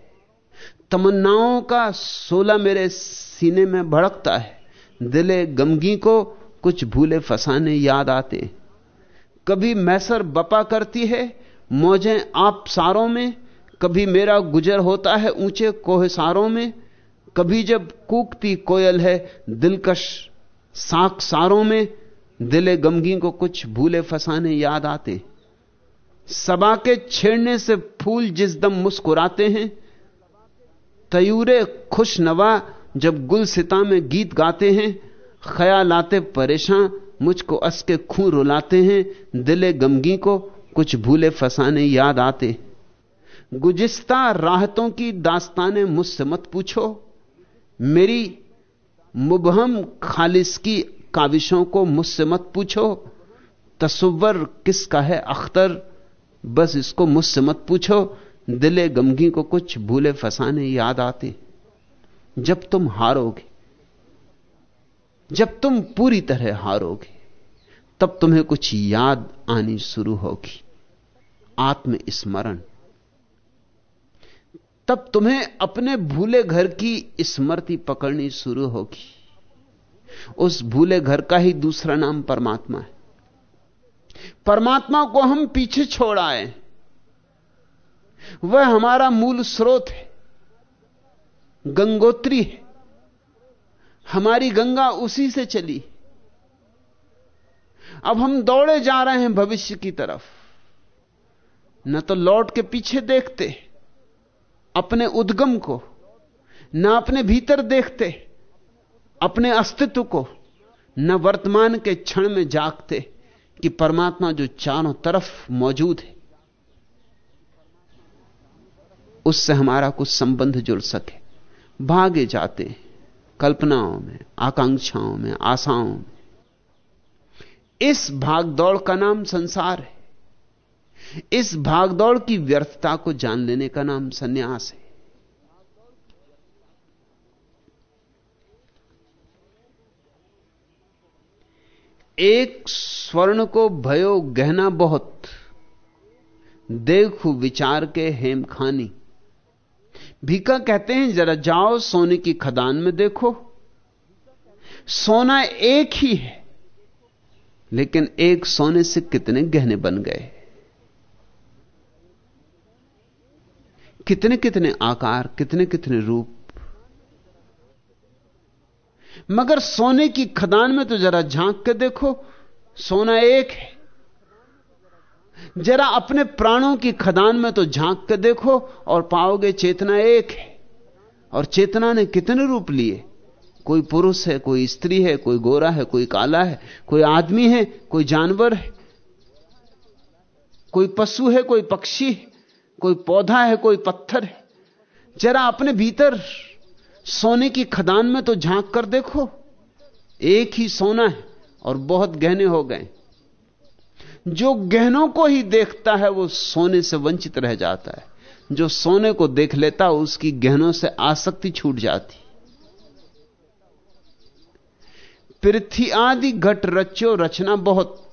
तमन्नाओं का सोला मेरे सीने में भड़कता है। दिले गमगी को कुछ भूले फसाने याद आते कभी मैसर बपा करती है, मौजें आप सारों में, कभी मेरा गुजर होता है ऊँचे कोहसारों में, कभी जब कूकती कोयल है दिलकश साख सारों में दिले गमगी को कुछ भूले फसाने याद आते सबा के छेड़ने से फूल जिस दम मुस्कुराते हैं, तयूरे खुश नवा जब गुल सिता में गीत गाते हैं, ख्याल आते परेशान मुझको असके खूं रुलाते हैं, दिले गमगी को कुछ भूले फसाने याद आते गुजिस्ता राहतों की दास्तानें मुझसे मत पूछो, मेरी मुबहम खालिस की काविशों को मुझसे मत पूछो। तस्वर किसका है अख्तर? बस इसको मुझसे मत पूछो। दिले गमगी को कुछ भूले फसाने याद आते। जब तुम हारोगे, जब तुम पूरी तरह हारोगे, तब तुम्हें कुछ याद आनी शुरू होगी। आत्मस्मरण। तब तुम्हें अपने भूले घर की स्मृति पकड़नी शुरू होगी। उस भूले घर का ही दूसरा नाम परमात्मा है। परमात्मा को हम पीछे छोड़ आए वह हमारा मूल स्रोत है। गंगोत्री है। हमारी गंगा उसी से चली। अब हम दौड़े जा रहे हैं भविष्य की तरफ़। न तो लौट के पीछे देखते अपने उद्गम को, न अपने भीतर देखते, अपने अस्तित्व को, न वर्तमान के क्षण में जागते कि परमात्मा जो चारों तरफ़ मौजूद है, उससे हमारा कुछ संबंध जुड़ सके। भागे जाते कल्पनाओं में, आकांक्षाओं में, आशाओं में। इस भागदौड़ का नाम संसार है। इस भागदौड़ की व्यर्थता को जान लेने का नाम सन्यास है। एक स्वर्ण को भयो गहना बहुत, देखू विचार के हेम खानी। भीका कहते हैं, जरा जाओ सोने की खदान में देखो। सोना एक ही है, लेकिन एक सोने से कितने गहने बन गए? कितने कितने आकार, कितने कितने रूप। मगर सोने की खदान में तो जरा झाँक के देखो, सोना एक है। जरा अपने प्राणों की खदान में तो झाँक के देखो और पाओगे चेतना एक है। और चेतना ने कितने रूप लिए? कोई पुरुष है, कोई स्त्री है, कोई गोरा है, कोई काला है, कोई आदमी है, कोई जानवर है, कोई पशु है, कोई पक्षी है। कोई पौधा है, कोई पत्थर है। जरा अपने भीतर सोने की खदान में तो झाँक कर देखो। एक ही सोना है और बहुत गहने हो गए। जो गहनों को ही देखता है, वो सोने से वंचित रह जाता है। जो सोने को देख लेता, उसकी गहनों से आसक्ति छूट जाती। पृथ्वी आदि घट रचो, रचना बहुत।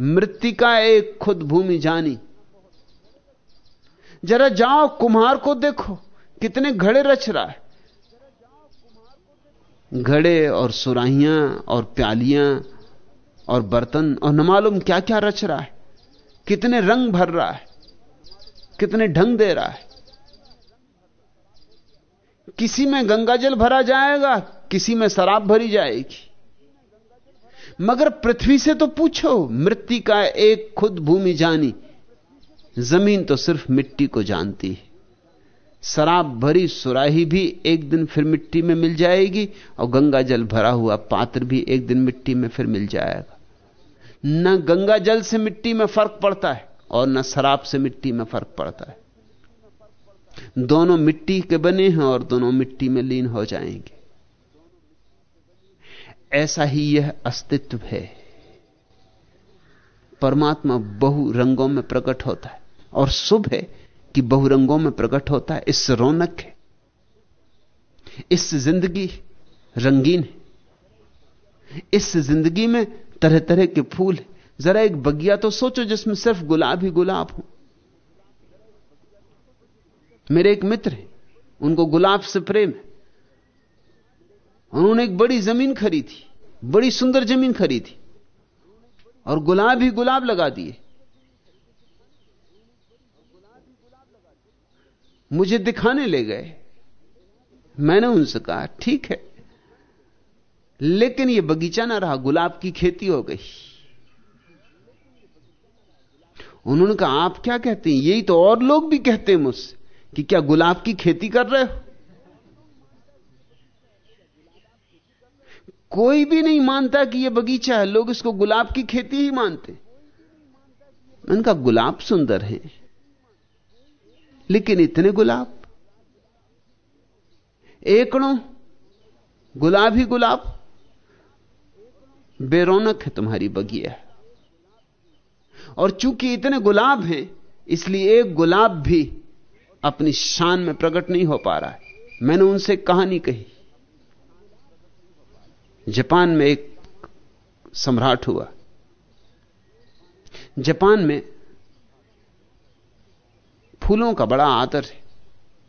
मृतिका एक खुद भूमि जानी। जरा जाओ कुम्हार को देखो, कितने घड़े रच रहा है। घड़े और सुराहियाँ और प्यालियाँ और बर्तन और न मालूम क्या क्या रच रहा है। कितने रंग भर रहा है, कितने ढंग दे रहा है। किसी में गंगा जल भरा जाएगा, किसी में शराब भरी जाएगी। मगर पृथ्वी से तो पूछो, मृत्यु का एक खुद भूमि जानी ज़मीन तो सिर्फ़ मिट्टी को जानती है। शराब भरी सुराही भी एक दिन फिर मिट्टी में मिल जाएगी और गंगा जल भरा हुआ पात्र भी एक दिन मिट्टी में फिर मिल जाएगा। न गंगा जल से मिट्टी में फ़र्क पड़ता है और न शराब से मिट्टी में फ़र्क पड़ता है। दोनों मिट्टी के बने हैं और दोनों मिट्टी में लीन हो जाएँगे। ऐसा ही यह अस्तित्व है। परमात्मा बहु रंगों में प्रकट होता है। और शुभ है कि बहुरंगों में प्रकट होता है। इससे रौनक है। इससे ज़िंदगी रंगीन है। इस ज़िंदगी में तरह तरह के फूल है। जरा एक बगिया तो सोचो जिसमें सिर्फ़ गुलाब ही गुलाब हो। मेरे एक मित्र हैं। उनको गुलाब से प्रेम है। उन्होंने एक बड़ी ज़मीन खरीदी। बड़ी सुंदर ज़मीन खरीदी। और गुलाब ही गुलाब लगा दिए। मुझे दिखाने ले गए। मैंने उनसे कहा, ठीक है। लेकिन यह बगीचा ना रहा, गुलाब की खेती हो गई। उन्होंने कहा, आप क्या कहते हैं? यही तो और लोग भी कहते हैं मुझसे कि क्या गुलाब की खेती कर रहे हो? कोई भी नहीं मानता कि यह बगीचा है, लोग इसको गुलाब की खेती ही मानते उनका गुलाब सुंदर है। लेकिन इतने गुलाब। एकड़ों गुलाब ही गुलाब। बेरोनक है तुम्हारी बगिया। और चूँकि इतने गुलाब हैं, इसलिए एक गुलाब भी अपनी शान में प्रकट नहीं हो पा रहा है। मैंने उनसे कहानी कही। जापान में एक सम्राट हुआ। जापान में फूलों का बड़ा आदर है।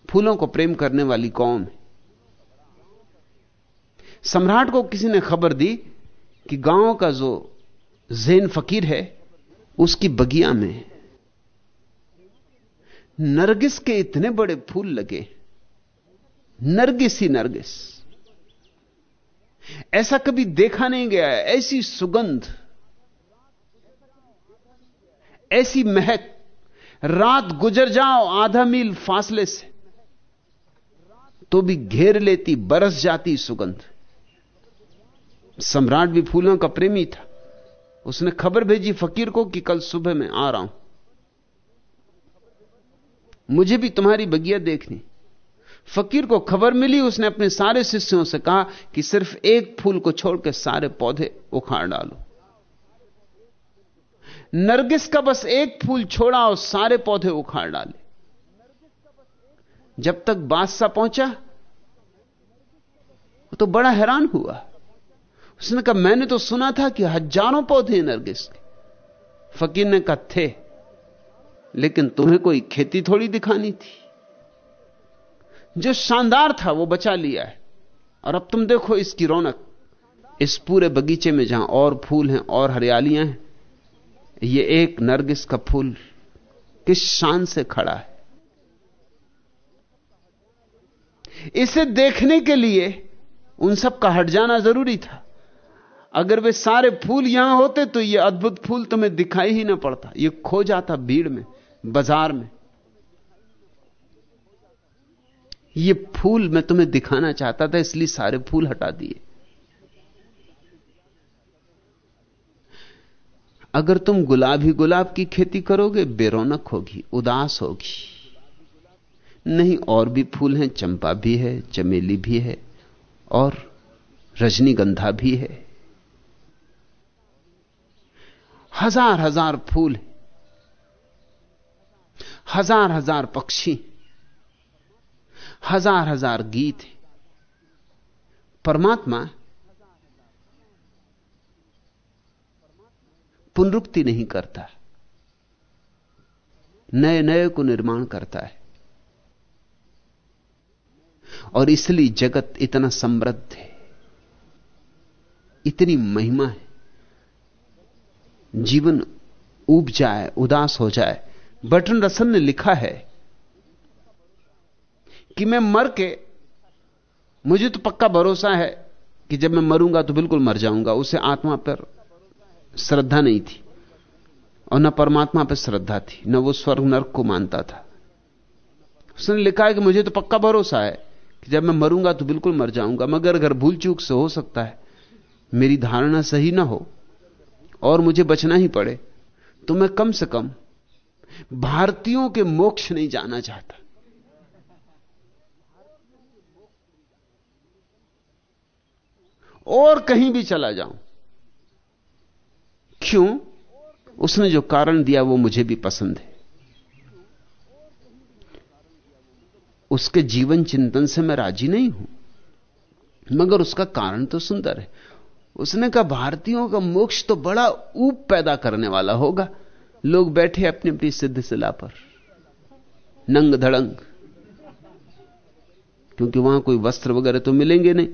फूलों को प्रेम करने वाली कौम है। सम्राट को किसी ने खबर दी कि गाँव का जो जैन फकीर है, उसकी बगिया में नरगिस के इतने बड़े फूल लगे। नरगिस ही नरगिस। ऐसा कभी देखा नहीं गया है। ऐसी सुगंध, ऐसी महक रात गुजर जाओ आधा मील फासले से। तो भी घेर लेती, बरस जाती सुगंध। सम्राट भी फूलों का प्रेमी था। उसने खबर भेजी फकीर को कि कल सुबह मैं आ रहा हूँ। मुझे भी तुम्हारी बगिया देखनी। फकीर को खबर मिली, उसने अपने सारे शिष्यों से कहा कि सिर्फ़ एक फूल को छोड़कर सारे पौधे उखाड़ डालो। नरगिस का बस एक फूल छोड़ा और सारे पौधे उखाड़ डाले। जब तक बादशाह पहुँचा तो बड़ा हैरान हुआ। उसने कहा, मैंने तो सुना था कि हज़ारों पौधे नरगिस के। फकीर ने कहा, थे, लेकिन तुम्हें कोई खेती थोड़ी दिखानी थी। जो शानदार था, वो बचा लिया है। और अब तुम देखो इसकी रौनक। इस पूरे बगीचे में जहाँ और फूल हैं और हरियालियाँ हैं ये एक नरगिस का फूल किस शान से खड़ा है? इसे देखने के लिए उन सब का हट जाना ज़रूरी था। अगर वे सारे फूल यहाँ होते तो ये अद्भुत फूल तुम्हें दिखाई ही ना पड़ता। ये खो जाता भीड़ में, बाज़ार में। ये फूल मैं तुम्हें दिखाना चाहता था, इसलिए सारे फूल हटा दिए। अगर तुम गुलाब ही गुलाब की खेती करोगे, बेरोनक होगी, उदास होगी। नहीं, और भी फूल हैं, चंपा भी है, चमेली भी है, और रजनीगंधा भी है। हज़ार हज़ार फूल हज़ार हज़ार पक्षी हज़ार हज़ार गीत परमात्मा पुनरुक्ति नहीं करता नए नए को निर्माण करता है। और इसलिए जगत इतना समृद्ध है। इतनी महिमा है। जीवन उब जाए, उदास हो जाए। बटन रसन ने लिखा है कि मैं मर के, मुझे तो पक्का भरोसा है कि जब मैं मरूँगा तो बिल्कुल मर जाऊँगा, उसे आत्मा पर श्रद्धा नहीं थी और न परमात्मा पर श्रद्धा थी, न वो स्वर्ग नर्क को मानता था। उसने लिखा है कि मुझे तो पक्का भरोसा है कि जब मैं मरूँगा तो बिल्कुल मर जाऊँगा, मगर अगर भूल चूक से हो सकता है, मेरी धारणा सही ना हो और मुझे बचना ही पड़े तो मैं कम से कम भारतीयों के मोक्ष नहीं जाना चाहता। और कहीं भी चला जाऊँ क्यों? उसने जो कारण दिया वो मुझे भी पसंद है। उसके जीवन चिंतन से मैं राज़ी नहीं हूँ, मगर उसका कारण तो सुंदर है। उसने कहा, भारतीयों का मोक्ष तो बड़ा ऊप पैदा करने वाला होगा। लोग बैठे अपनी अपनी सिद्ध सिला पर। नंग धड़ंग। क्योंकि वहाँ कोई वस्त्र वगैरह तो मिलेंगे नहीं,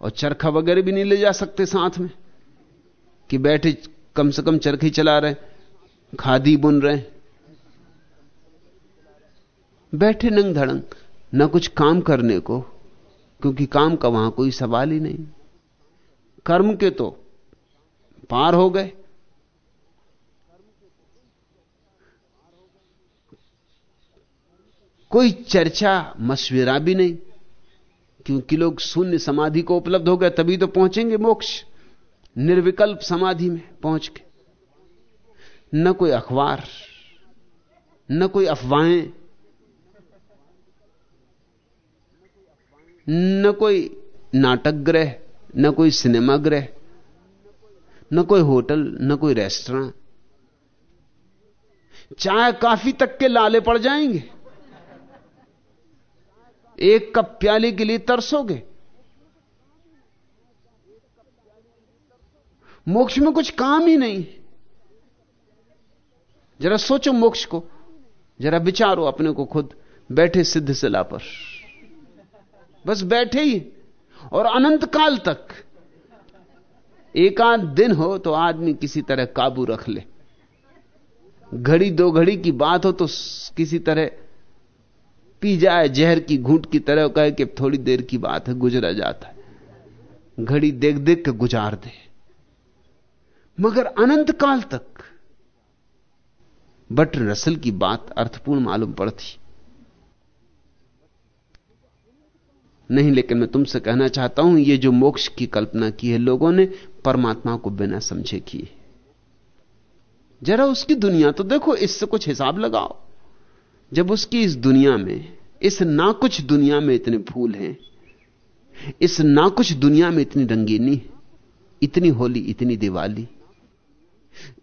और चरखा वगैरह भी नहीं ले जा सकते साथ में। कि बैठे कम से कम चरखी चला रहे खादी बुन रहे बैठे नंग धड़ंग, न कुछ काम करने को, क्योंकि काम का वहाँ कोई सवाल ही नहीं। कर्म के तो पार हो गए। कोई चर्चा मशविरा भी नहीं, क्योंकि लोग शून्य समाधि को उपलब्ध हो गए, तभी तो पहुँचेंगे मोक्ष। निर्विकल्प समाधि में पहुँच के। न कोई अखबार, न कोई अफवाहें, न कोई नाटक ग्रह, न कोई सिनेमा ग्रह, न कोई होटल, न कोई रेस्टोरेंट चाय काफ़ी तक के लाले पड़ जाएँगे। एक कप प्याले के लिए तरसोगे। मोक्ष में कुछ काम ही नहीं। जरा सोचो मोक्ष को, जरा विचारो अपने को खुद, बैठे सिद्ध सिला पर। बस बैठे ही, और अनंत काल तक। एक आध दिन हो तो आदमी किसी तरह काबू रख ले। घड़ी दो घड़ी की बात हो तो किसी तरह पी जाए, जहर की घूंट की तरह कहे कि थोड़ी देर की बात है, गुजरा जाता है। घड़ी देख देख के गुजार दे। मगर अनंत काल तक। बट रसल की बात अर्थपूर्ण मालूम पड़ती। नहीं, लेकिन मैं तुमसे कहना चाहता हूँ, ये जो मोक्ष की कल्पना की है, लोगों ने परमात्मा को बिना समझे की है जरा उसकी दुनिया तो देखो, इससे कुछ हिसाब लगाओ। जब उसकी इस दुनिया में, इस ना कुछ दुनिया में इतने फूल हैं, इस ना कुछ दुनिया में इतनी रंगीनी, इतनी होली, इतनी दिवाली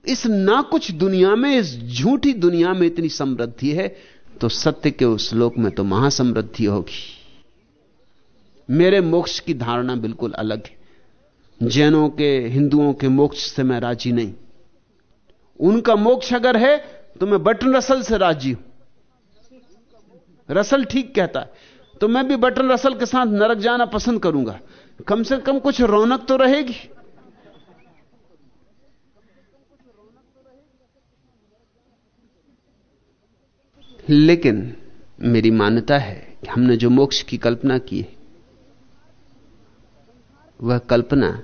इस ना कुछ दुनिया में, इस झूठी दुनिया में इतनी समृद्धि है तो सत्य के उस लोक में तो महासमृद्धि होगी। मेरे मोक्ष की धारणा बिल्कुल अलग है। जैनों के, हिंदुओं के मोक्ष से मैं राज़ी नहीं। उनका मोक्ष अगर है तो मैं बटन रसल से राज़ी हूँ। रसल ठीक कहता है। तो मैं भी बटन रसल के साथ नरक जाना पसंद करूँगा। कम से कम कुछ रौनक तो रहेगी। लेकिन मेरी मान्यता है कि हमने जो मोक्ष की कल्पना की है, वह कल्पना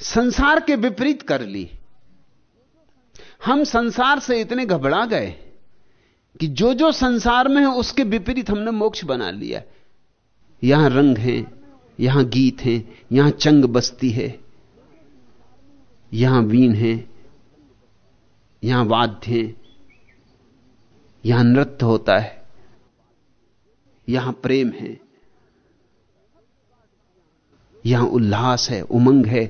संसार के विपरीत कर ली। हम संसार से इतने घबरा गए कि जो जो संसार में है, उसके विपरीत हमने मोक्ष बना लिया। यहाँ रंग हैं, यहाँ गीत हैं, यहाँ चंग बस्ती है, यहाँ वीण है, यहाँ वाद्य हैं यहाँ नृत्य होता है, यहाँ प्रेम है, यहाँ उल्लास है, उमंग है,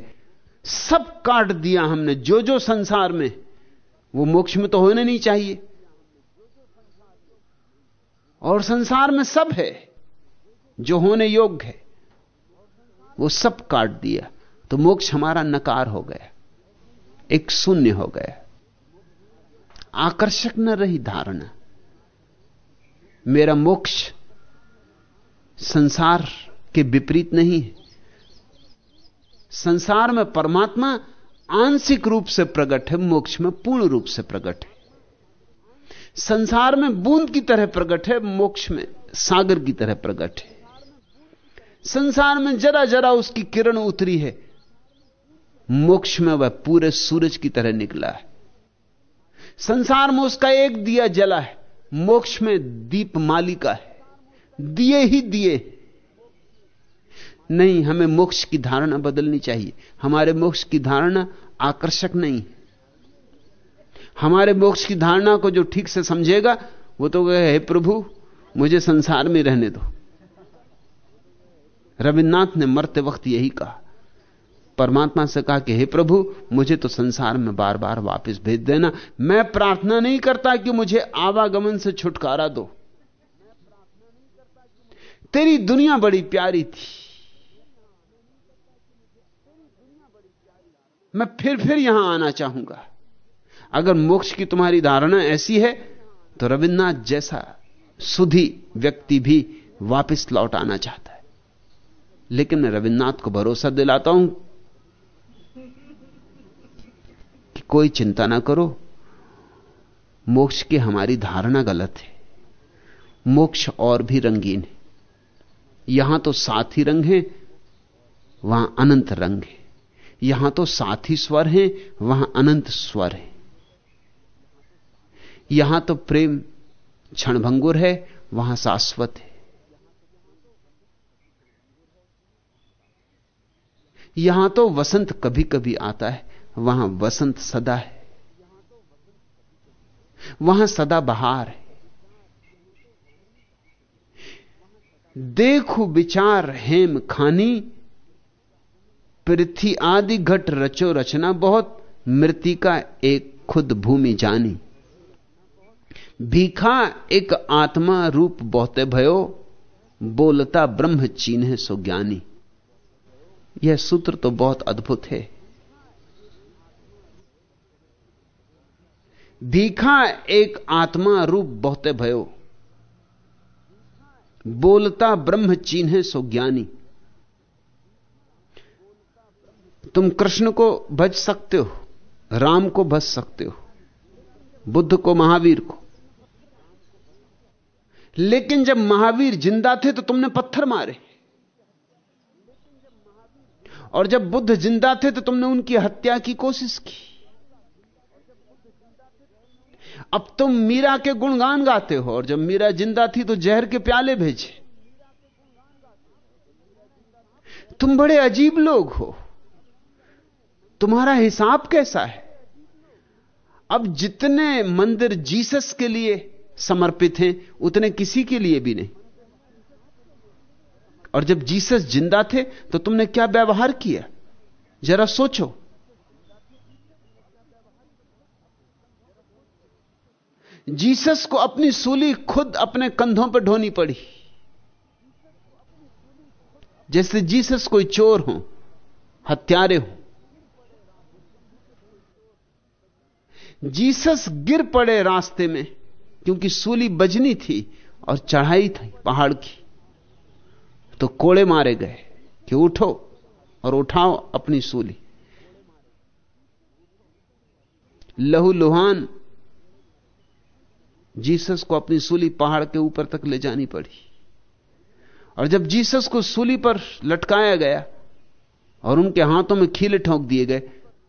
सब काट दिया हमने जो जो संसार में, वो मोक्ष में तो होने नहीं चाहिए। और संसार में सब है, जो होने योग्य है, वो सब काट दिया तो मोक्ष हमारा नकार हो गया, एक शून्य हो गया। आकर्षक न रही धारणा। मेरा मोक्ष संसार के विपरीत नहीं है। संसार में परमात्मा आंशिक रूप से प्रकट है, मोक्ष में पूर्ण रूप से प्रकट है। संसार में बूंद की तरह प्रकट है, मोक्ष में सागर की तरह प्रकट है। संसार में जरा जरा उसकी किरण उतरी है, मोक्ष में वह पूरे सूरज की तरह निकला है। संसार में उसका एक दिया जला है। मोक्ष में दीप मालिका है। दिए ही दिए। नहीं, हमें मोक्ष की धारणा बदलनी चाहिए। हमारे मोक्ष की धारणा आकर्षक नहीं। हमारे मोक्ष की धारणा को जो ठीक से समझेगा, वो तो कहे, हे प्रभु, मुझे संसार में रहने दो। रविन्द्रनाथ ने मरते वक्त यही कहा। परमात्मा से कहा कि, हे प्रभु, मुझे तो संसार में बार बार वापस भेज देना। मैं प्रार्थना नहीं करता कि मुझे आवागमन से छुटकारा दो। तेरी दुनिया बड़ी प्यारी थी। मैं फिर फिर यहाँ आना चाहूँगा। अगर मोक्ष की तुम्हारी धारणा ऐसी है तो रविन्द्रनाथ जैसा सुधी व्यक्ति भी वापस लौट आना चाहता है। लेकिन मैं रविन्द्रनाथ को भरोसा दिलाता हूँ कि कोई चिंता ना करो। मोक्ष की हमारी धारणा गलत है। मोक्ष और भी रंगीन है। यहाँ तो सात ही रंग हैं, वहाँ अनंत रंग है। यहाँ तो सात ही स्वर हैं, वहाँ अनंत स्वर है। यहाँ तो प्रेम क्षणभंगुर है, वहाँ शाश्वत है। यहाँ तो वसंत कभी कभी आता है। वहाँ वसंत सदा है। वहाँ सदा बहार है। देखो विचार हेम खानी, पृथ्वी आदि घट रचो रचना बहुत, मृति का एक खुद भूमि जानी। भीखा एक आत्मा रूप बहुते भयो, बोलता ब्रह्म चीन्ह सो ज्ञानी। यह सूत्र तो बहुत अद्भुत है। भीखा एक आत्मा रूप बहुते भयो। बोलता ब्रह्म चिन्ह सो ज्ञानी। तुम कृष्ण को भज सकते हो, राम को भज सकते हो, बुद्ध को, महावीर को। लेकिन जब महावीर ज़िंदा थे तो तुमने पत्थर मारे। और जब बुद्ध ज़िंदा थे तो तुमने उनकी हत्या की कोशिश की। अब तुम मीरा के गुणगान गाते हो और जब मीरा ज़िंदा थी तो जहर के प्याले भेजे। तुम बड़े अजीब लोग हो। तुम्हारा हिसाब कैसा है? अब जितने मंदिर जीसस के लिए समर्पित हैं, उतने किसी के लिए भी नहीं। और जब जीसस ज़िंदा थे तो तुमने क्या व्यवहार किया? जरा सोचो। जीसस को अपनी सूली खुद अपने कंधों पर ढोनी पड़ी। जैसे जीसस कोई चोर हो, हत्यारे हो। जीसस गिर पड़े रास्ते में क्योंकि सूली बजनी थी और चढ़ाई थी पहाड़ की। तो कोड़े मारे गए कि उठो और उठाओ अपनी सूली। लहू लुहान जीसस को अपनी सूली पहाड़ के ऊपर तक ले जानी पड़ी। और जब जीसस को सूली पर लटकाया गया और उनके हाथों में खीले ठोंक दिए गए,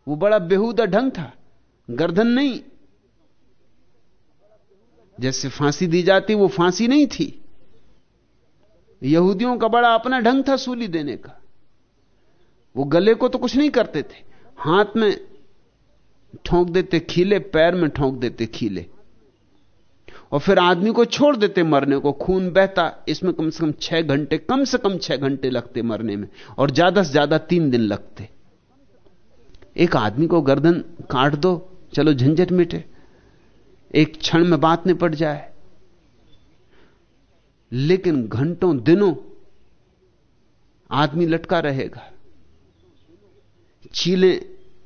वो बड़ा बेहूदा ढंग था, गर्दन नहीं। जैसे फांसी दी जाती, वो फांसी नहीं थी। यहूदियों का बड़ा अपना ढंग था सूली देने का। वो गले को तो कुछ नहीं करते थे, हाथ में ठोंक देते, खीले, पैर में ठोंक देते खीले। और फिर आदमी को छोड़ देते मरने को। खून बहता, इसमें कम से कम छह घंटे, कम से कम छह घंटे लगते मरने में, और ज़्यादा से ज़्यादा तीन दिन लगते। एक आदमी को गर्दन काट दो, चलो झंझट मिटे। एक क्षण में बात निपट जाए। लेकिन घंटों, दिनों आदमी लटका रहेगा। चीलें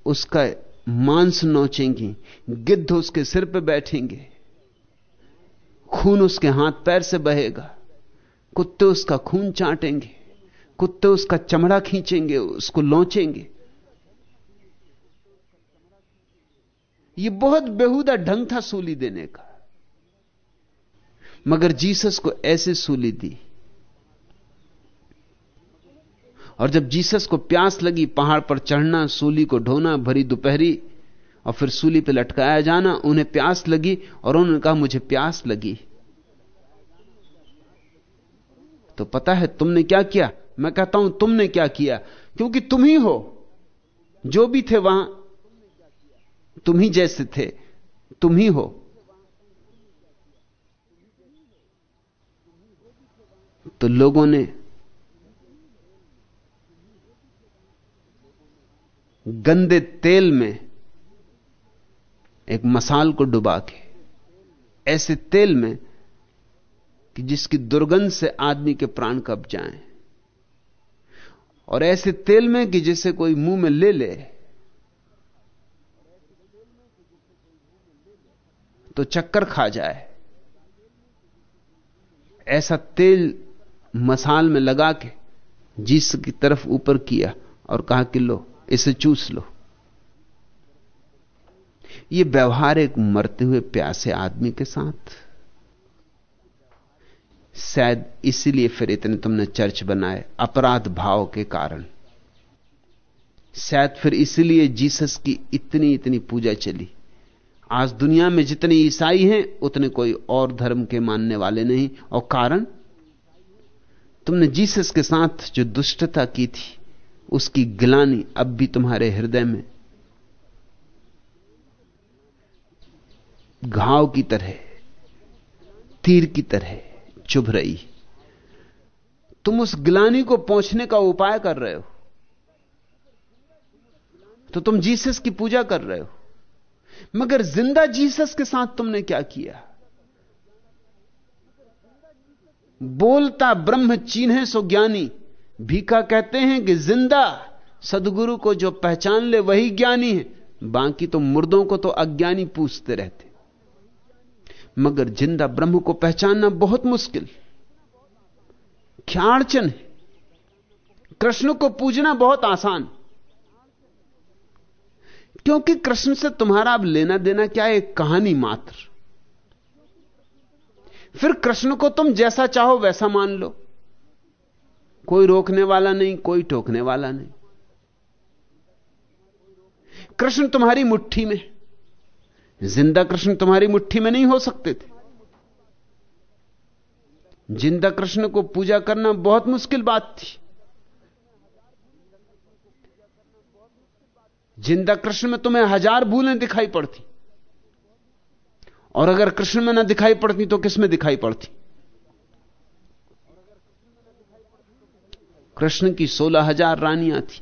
उसका मांस नोचेंगी, गिद्ध उसके सिर पर बैठेंगे। खून उसके हाथ पैर से बहेगा। कुत्ते उसका खून चाटेंगे, कुत्ते उसका चमड़ा खींचेंगे, उसको लौचेंगे। यह बहुत बेहुदा ढंग था सूली देने का। मगर जीसस को ऐसे सूली दी। और जब जीसस को प्यास लगी पहाड़ पर चढ़ना, सूली को ढोना, भरी दोपहरी और फिर सूली पर लटकाया जाना, उन्हें प्यास लगी और उन्होंने कहा, मुझे प्यास लगी। तो पता है तुमने क्या किया? मैं कहता हूँ, तुमने क्या किया? क्योंकि तुम ही हो। जो भी थे वहाँ, तुम ही जैसे थे। तुम ही हो। तो लोगों ने गंदे तेल में एक मसाल को डुबा के, ऐसे तेल में कि जिसकी दुर्गंध से आदमी के प्राण कब जाएँ। और ऐसे तेल में कि जिसे कोई मुँह में ले ले तो चक्कर खा जाए। ऐसा तेल मसाल में लगा के, जिस की तरफ़ ऊपर किया और कहा कि लो, इसे चूस लो। यह व्यवहार एक मरते हुए प्यासे आदमी के साथ। शायद इसीलिए फिर इतने तुमने चर्च बनाए, अपराध भाव के कारण। शायद फिर इसीलिए जीसस की इतनी इतनी पूजा चली। आज दुनिया में जितने ईसाई हैं, उतने कोई और धर्म के मानने वाले नहीं। और कारण? तुमने जीसस के साथ जो दुष्टता की थी, उसकी गिलानी अब भी तुम्हारे हृदय में घाव की तरह, तीर की तरह चुभ रही। तुम उस ग्लानी को पहुँचने का उपाय कर रहे हो। तो तुम जीसस की पूजा कर रहे हो। मगर ज़िंदा जीसस के साथ तुमने क्या किया? बोलता ब्रह्म चीन्हे सो ज्ञानी। भीखा कहते हैं कि ज़िंदा सदगुरु को जो पहचान ले वही ज्ञानी है। बाकी तो मुर्दों को तो अज्ञानी पूछते रहते। मगर ज़िंदा ब्रह्म को पहचानना बहुत मुश्किल। क्या अड़चन है। कृष्ण को पूजना बहुत आसान। क्योंकि कृष्ण से तुम्हारा अब लेना देना क्या एक कहानी मात्र? फिर कृष्ण को तुम जैसा चाहो वैसा मान लो। कोई रोकने वाला नहीं, कोई टोकने वाला नहीं। कृष्ण तुम्हारी मुट्ठी में ज़िंदा कृष्ण तुम्हारी मुट्ठी में नहीं हो सकते थे। ज़िंदा कृष्ण को पूजा करना बहुत मुश्किल बात थी। ज़िंदा कृष्ण में तुम्हें हज़ार भूलें दिखाई पड़ती। और अगर कृष्ण में ना दिखाई पड़ती तो किसमें दिखाई पड़ती? कृष्ण की सोलह हज़ार रानियाँ थी।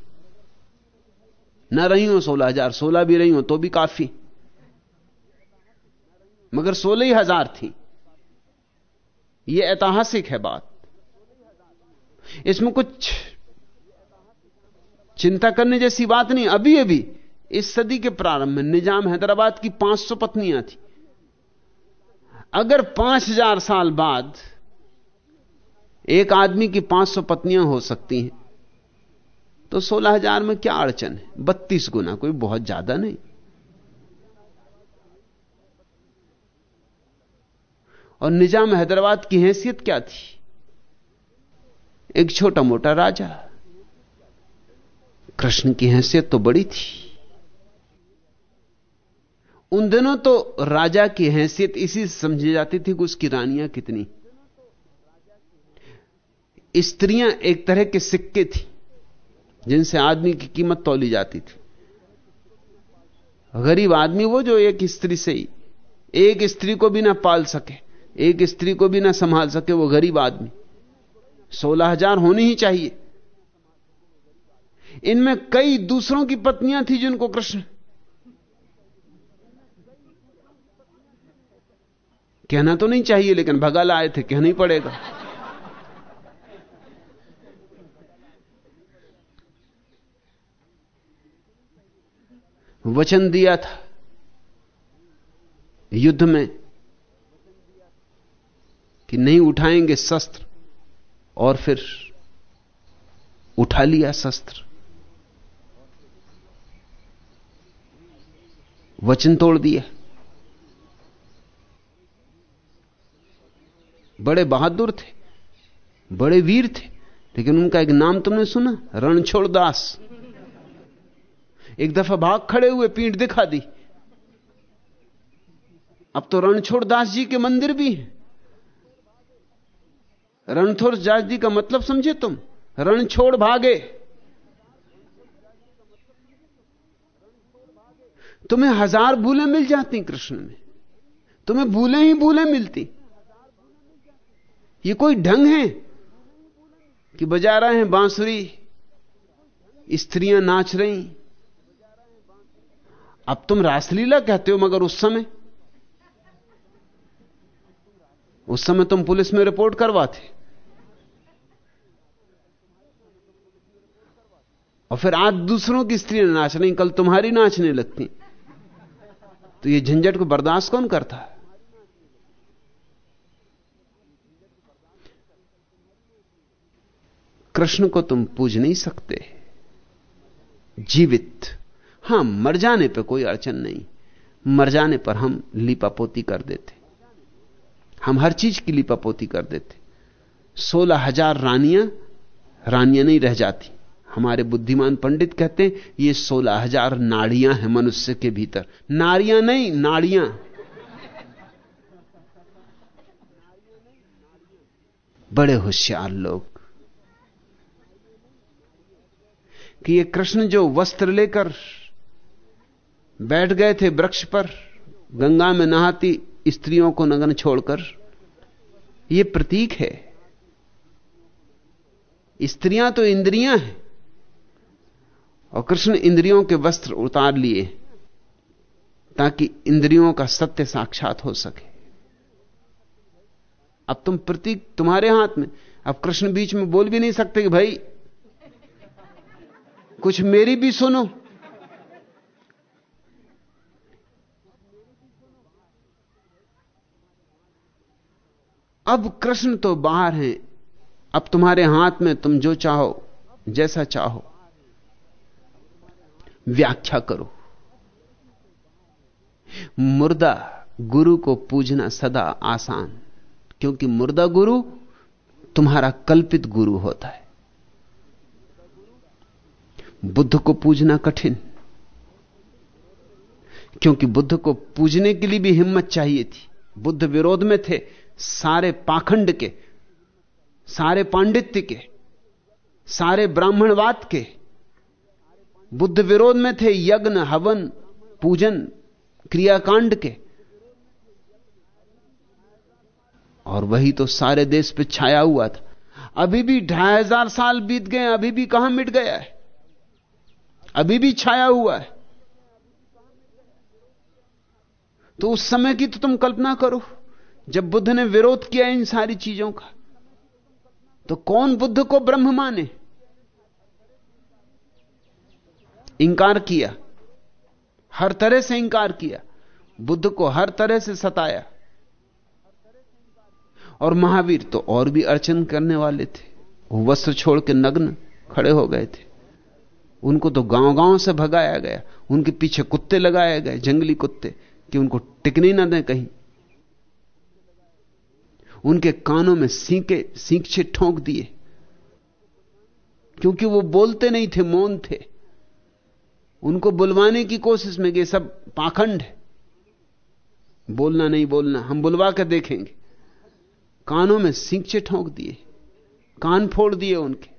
ना रही हो सोलह हज़ार, सोलह भी रही हो तो भी काफ़ी। मगर सोलह ही हज़ार थी। यह ऐतिहासिक है बात। इसमें कुछ चिंता करने जैसी बात नहीं। अभी अभी, इस सदी के प्रारंभ में निज़ाम हैदराबाद की 500 पत्नियाँ थी। अगर 5000 साल बाद एक आदमी की 500 पत्नियाँ हो सकती हैं तो 16000 में क्या अड़चन है? बत्तीस गुना कोई बहुत ज़्यादा नहीं। और निज़ाम हैदराबाद की हैसियत क्या थी? एक छोटा मोटा राजा। कृष्ण की हैसियत तो बड़ी थी। उन दिनों तो राजा की हैसियत इसी से समझी जाती थी कि उसकी रानियाँ कितनी। स्त्रियाँ एक तरह के सिक्के थी, जिनसे आदमी की कीमत तोली जाती थी। गरीब आदमी वो जो एक स्त्री से ही, एक स्त्री को भी ना पाल सके। एक स्त्री को भी ना संभाल सके वो गरीब आदमी। सोलह हज़ार होनी ही चाहिए। इनमें कई दूसरों की पत्नियाँ थी जिनको कृष्ण। कहना तो नहीं चाहिए, लेकिन भगा लाए थे, कहना ही पड़ेगा। वचन दिया था। युद्ध में कि नहीं उठाएँगे शस्त्र और फिर उठा लिया शस्त्र। वचन तोड़ दिया। बड़े बहादुर थे, बड़े वीर थे, लेकिन उनका एक नाम तुमने सुना, रणछोड़ दास। एक दफ़ा भाग खड़े हुए, पीठ दिखा दी। अब तो रणछोड़ दास जी के मंदिर भी हैं। रणछोड़ दास जी का मतलब समझे तुम? रण छोड़ भागे। तुम्हें हज़ार भूलें मिल जाती कृष्ण में। तुम्हें भूलें ही भूलें मिलती। ये कोई ढंग है कि बजा रहे हैं बांसुरी, स्त्रियाँ नाच रही। अब तुम रासलीला कहते हो मगर उस समय? उस समय तुम पुलिस में रिपोर्ट करवाते। और फिर आज दूसरों की स्त्रियाँ नाच रही कल तुम्हारी नाचने लगती। तो ये झंझट को बर्दाश्त कौन करता? है कृष्ण को तुम पूज नहीं सकते। जीवित। हाँ, मर जाने पर कोई अड़चन नहीं। मर जाने पर हम लीपापोती कर देते। हम हर चीज़ की लीपापोती कर देते। सोलह हज़ार रानियाँ रानियाँ नहीं रह जाती। हमारे बुद्धिमान पंडित कहते हैं, ये सोलह हज़ार नाड़ियाँ हैं मनुष्य के भीतर। नारियाँ नहीं, नाड़ियाँ। बड़े होशियार लोग। कि ये कृष्ण जो वस्त्र लेकर बैठ गए थे वृक्ष पर, गंगा में नहाती स्त्रियों को नगन छोड़कर यह प्रतीक है। स्त्रियाँ तो इंद्रियाँ हैं। और कृष्ण इंद्रियों के वस्त्र उतार लिए ताकि इंद्रियों का सत्य साक्षात हो सके। अब तुम प्रतीक तुम्हारे हाथ में, अब कृष्ण बीच में बोल भी नहीं सकते कि भाई, कुछ मेरी भी सुनो। अब कृष्ण तो बाहर हैं, अब तुम्हारे हाथ में तुम जो चाहो, जैसा चाहो। व्याख्या करो। मुर्दा गुरु को पूजना सदा आसान, क्योंकि मुर्दा गुरु तुम्हारा कल्पित गुरु होता है। बुद्ध को पूजना कठिन, क्योंकि बुद्ध को पूजने के लिए भी हिम्मत चाहिए थी। बुद्ध विरोध में थे, सारे पाखंड के, सारे पांडित्य के, सारे ब्राह्मणवाद के बुद्ध विरोध में थे यज्ञ, हवन, पूजन, क्रियाकांड के। और वही तो सारे देश पे छाया हुआ था। अभी भी ढाई हज़ार साल बीत गए अभी भी कहाँ मिट गया है? अभी भी छाया हुआ है। तो उस समय की तो तुम कल्पना करो, जब बुद्ध ने विरोध किया इन सारी चीज़ों का तो कौन बुद्ध को ब्रह्म माने? इंकार किया। हर तरह से इंकार किया। बुद्ध को हर तरह से सताया। और महावीर तो और भी अर्चन करने वाले थे। वो वस्त्र छोड़ के नग्न खड़े हो गए थे। उनको तो गाँव गाँव से भगाया गया। उनके पीछे कुत्ते लगाए गए, जंगली कुत्ते, कि उनको टिकने ना दें कहीं। उनके कानों में सीके सींचे ठोंक दिए। क्योंकि वो बोलते नहीं थे, मौन थे। उनको बुलवाने की कोशिश में गए सब पाखंड है। बोलना नहीं बोलना, हम बुलवा कर देखेंगे। कानों में सिंचे ठोंक दिए, कान फोड़ दिए उनके।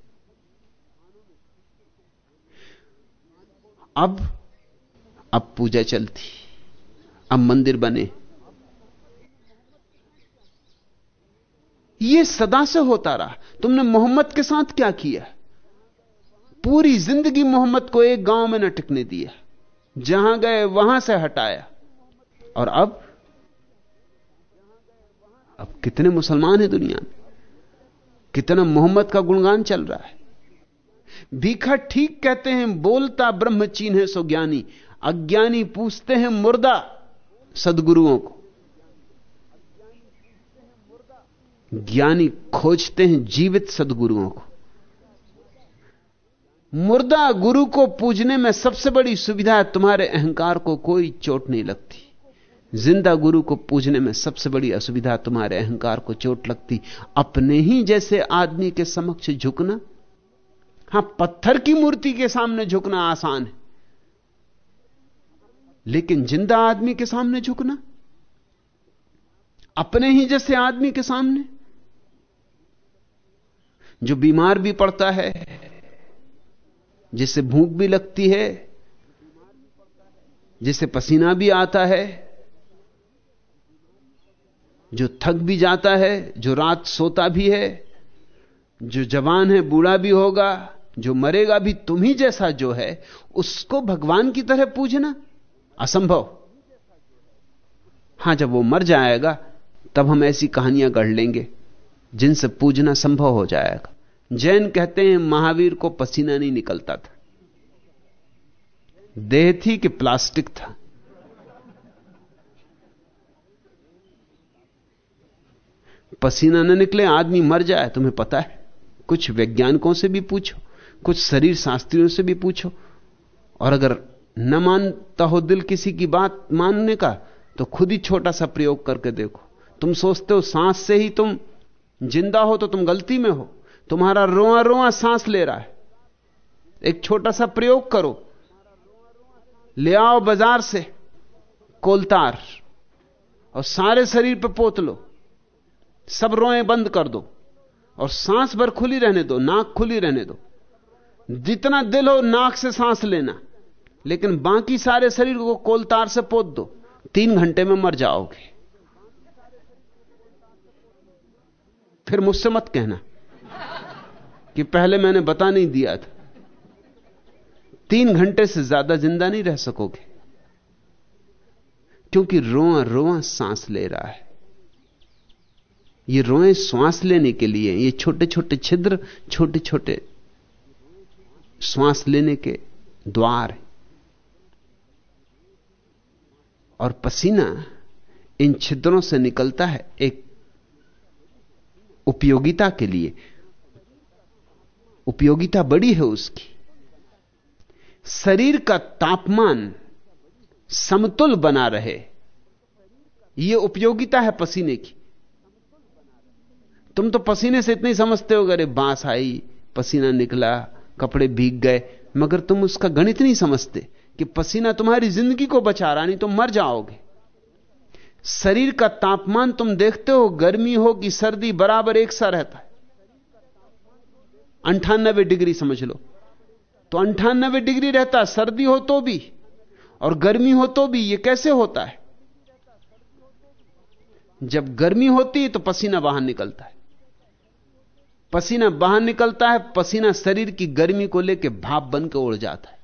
अब अब पूजा चलती, अब मंदिर बने। यह सदा से होता रहा। तुमने मोहम्मद के साथ क्या किया? पूरी ज़िंदगी मोहम्मद को एक गाँव में न टिकने दिया। जहाँ गए, वहाँ से हटाया। और अब अब कितने मुसलमान हैं दुनिया में। कितना मोहम्मद का गुणगान चल रहा है। भीखा ठीक कहते हैं, बोलता ब्रह्म चीन है सो ज्ञानी। अज्ञानी पूछते हैं मुर्दा, सदगुरुओं को। ज्ञानी खोजते हैं जीवित सदगुरुओं को। मुर्दा गुरु को पूजने में सबसे बड़ी सुविधा है, तुम्हारे अहंकार को कोई चोट नहीं लगती। ज़िंदा गुरु को पूजने में सबसे बड़ी असुविधा तुम्हारे अहंकार को चोट लगती। अपने ही जैसे आदमी के समक्ष झुकना। हाँ, पत्थर की मूर्ति के सामने झुकना आसान है। लेकिन ज़िंदा आदमी के सामने झुकना। अपने ही जैसे आदमी के सामने। जो बीमार भी पड़ता है जिसे भूख भी लगती है जिसे पसीना भी आता है, जो थक भी जाता है, जो रात सोता भी है, जो जवान है, बूढ़ा भी होगा, जो मरेगा भी तुम ही जैसा जो है, उसको भगवान की तरह पूजना असंभव। हाँ, जब वो मर जाएगा, तब हम ऐसी कहानियाँ गढ़ लेंगे, जिनसे पूजना संभव हो जाएगा। जैन कहते हैं महावीर को पसीना नहीं निकलता था। देह थी कि प्लास्टिक था। पसीना न निकले, आदमी मर जाए, तुम्हें पता है। कुछ वैज्ञानिकों से भी पूछो, कुछ शरीर शास्त्रियों से भी पूछो। और अगर न मानता हो दिल किसी की बात मानने का तो खुद ही छोटा सा प्रयोग करके देखो। तुम सोचते हो, सांस से ही तुम ज़िंदा हो तो तुम गलती में हो। तुम्हारा रोआ रोआ सांस ले रहा है। एक छोटा सा प्रयोग करो। ले आओ बाज़ार से, कोलतार, और सारे शरीर पर पोत लो। सब रोए बंद कर दो, और सांस भर खुली रहने दो, नाक खुली रहने दो। जितना दिल हो, नाक से सांस लेना। लेकिन बाकी सारे शरीर को कोलतार से पोत दो। तीन घंटे में मर जाओगे। फिर मुझसे मत कहना। कि पहले मैंने बता नहीं दिया था। तीन घंटे से ज़्यादा ज़िंदा नहीं रह सकोगे। क्योंकि रोआ रोआ सांस ले रहा है। ये रोए श्वास लेने के लिए, ये छोटे छोटे छिद्र छोटे छोटे श्वास लेने के द्वार और पसीना इन छिद्रों से निकलता है एक उपयोगिता के लिए। उपयोगिता बड़ी है उसकी। शरीर का तापमान समतुल बना रहे। यह उपयोगिता है पसीने की। तुम तो पसीने से इतनी समझते हो अरे बाँस आई, पसीना निकला, कपड़े भीग गए, मगर तुम उसका गणित नहीं समझते कि पसीना तुम्हारी ज़िंदगी को बचा रहा नहीं तुम मर जाओगे। शरीर का तापमान तुम देखते हो, गर्मी हो कि सर्दी बराबर एक सा रहता है। अंठानबे डिग्री समझ लो। तो अंठानबे डिग्री रहता, सर्दी हो तो भी और गर्मी हो तो भी यह कैसे होता है? जब गर्मी होती है तो पसीना बाहर निकलता है। पसीना बाहर निकलता है, पसीना शरीर की गर्मी को लेकर भाप बन के उड़ जाता है।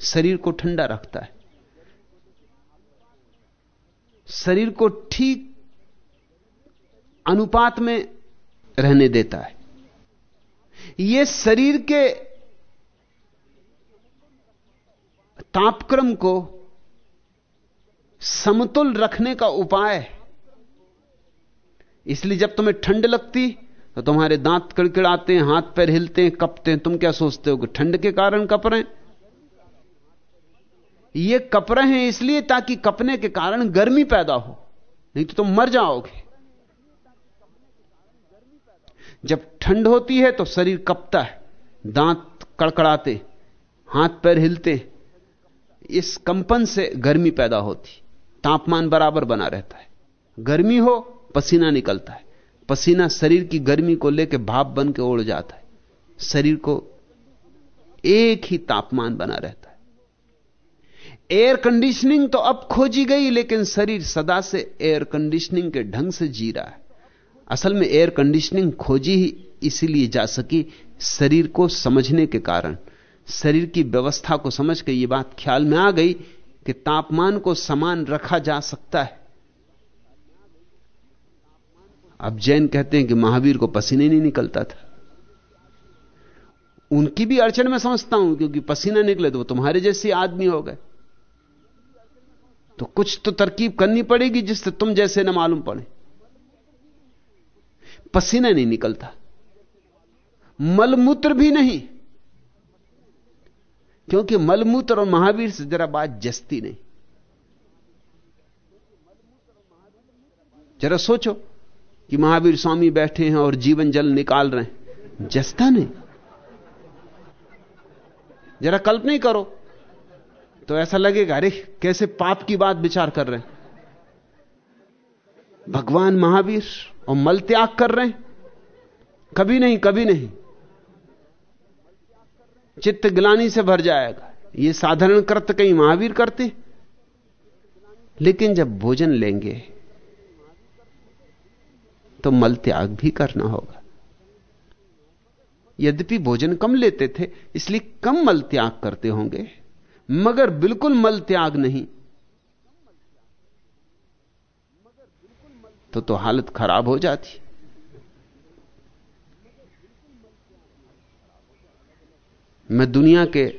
शरीर को ठंडा रखता है। शरीर को ठीक अनुपात में रहने देता है। यह शरीर के तापक्रम को समतुल रखने का उपाय है। इसलिए जब तुम्हें ठंड लगती तो तुम्हारे दांत कड़कड़ाते हैं, हाथ पैर हिलते हैं, कपते हैं। तुम क्या सोचते हो कि ठंड के कारण कप रहे ये कप रहे हैं इसलिए ताकि कपने के कारण गर्मी पैदा हो, नहीं तो तुम मर जाओगे। जब ठंड होती है तो शरीर कपता है, दांत कड़कड़ाते, हाथ पैर हिलते। इस कंपन से गर्मी पैदा होती, तापमान बराबर बना रहता है। गर्मी हो, पसीना निकलता है। पसीना शरीर की गर्मी को लेकर भाप बन के उड़ जाता है। शरीर को एक ही तापमान बना रहता है। एयर कंडीशनिंग तो अब खोजी गई, लेकिन शरीर सदा से एयर कंडीशनिंग के ढंग से जी रहा है। असल में एयर कंडीशनिंग खोजी ही इसीलिए जा सकी शरीर को समझने के कारण। शरीर की व्यवस्था को समझ के यह बात ख्याल में आ गई कि तापमान को समान रखा जा सकता है। अब जैन कहते हैं कि महावीर को पसीने नहीं निकलता था। उनकी भी अड़चन में समझता हूँ, क्योंकि पसीना निकले तो वो तुम्हारे जैसे आदमी हो गए। तो कुछ तो तरकीब करनी पड़ेगी जिससे तुम जैसे ना मालूम पड़े। पसीना नहीं निकलता। मलमूत्र भी नहीं। क्योंकि मलमूत्र और महावीर से जरा बात जस्ती नहीं। जरा सोचो कि महावीर स्वामी बैठे हैं और जीवन जल निकाल रहे हैं। जस्ता नहीं। जरा कल्प नहीं करो। तो ऐसा लगेगा, अरे, कैसे पाप की बात विचार कर रहे हैं। भगवान महावीर। और मल त्याग कर रहे हैं। कभी नहीं कभी नहीं। चित्त गिलानी से भर जाएगा। ये साधारण कृत्य कहीं महावीर करते लेकिन जब भोजन लेंगे तो मल त्याग भी करना होगा। यद्यपि भोजन कम लेते थे, इसलिए कम मल त्याग करते होंगे, मगर बिल्कुल मल त्याग नहीं। तो तो हालत खराब हो जाती। मैं दुनिया के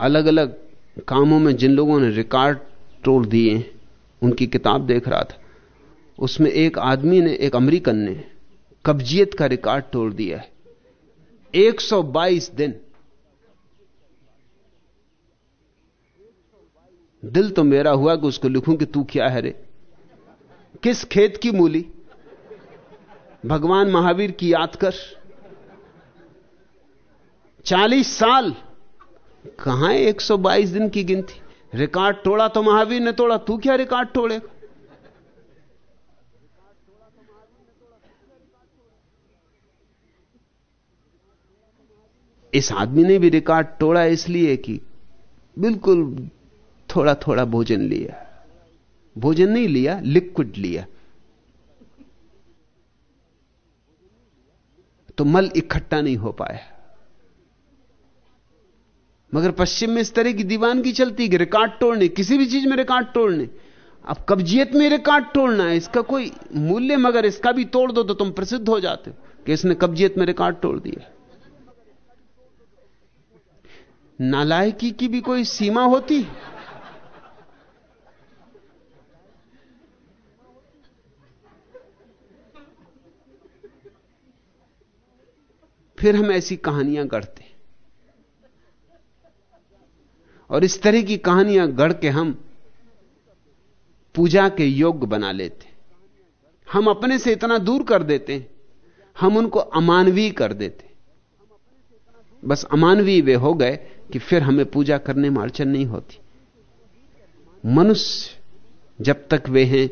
अलग अलग कामों में जिन लोगों ने रिकॉर्ड तोड़ दिए, उनकी किताब देख रहा था। उसमें एक आदमी ने, एक अमेरिकन ने कब्जियत का रिकॉर्ड तोड़ दिया है। 122 दिन दिल तो मेरा हुआ कि उसको लिखूं कि तू क्या है रे? किस खेत की मूली? भगवान महावीर की याद कर। चालीस साल। कहाँ है 122 दिन की गिनती? रिकॉर्ड तोड़ा तो महावीर ने तोड़ा, तू क्या रिकॉर्ड तोड़ेगा? इस आदमी ने भी रिकॉर्ड तोड़ा इसलिए कि बिल्कुल थोड़ा थोड़ा भोजन लिया। भोजन नहीं लिया लिक्विड लिया। तो मल इकट्ठा नहीं हो पाया। मगर पश्चिम में इस तरह की दीवानगी चलती है रिकॉर्ड तोड़ने, किसी भी चीज़ में रिकॉर्ड तोड़ने। अब कब्जियत में रिकॉर्ड तोड़ना है, इसका कोई मूल्य, मगर इसका भी तोड़ दो तो तुम प्रसिद्ध हो जाते हो कि इसने कब्जियत में रिकॉर्ड तोड़ दिया। नालायकी की भी कोई सीमा होती? फिर हम ऐसी कहानियाँ गढ़ते और इस तरह की कहानियाँ गढ़ के हम पूजा के योग्य बना लेते हम अपने से इतना दूर कर देते हम उनको अमानवीय कर देते बस अमानवीय वे हो गए कि फिर हमें पूजा करने में अड़चन नहीं होती। मनुष्य जब तक वे हैं,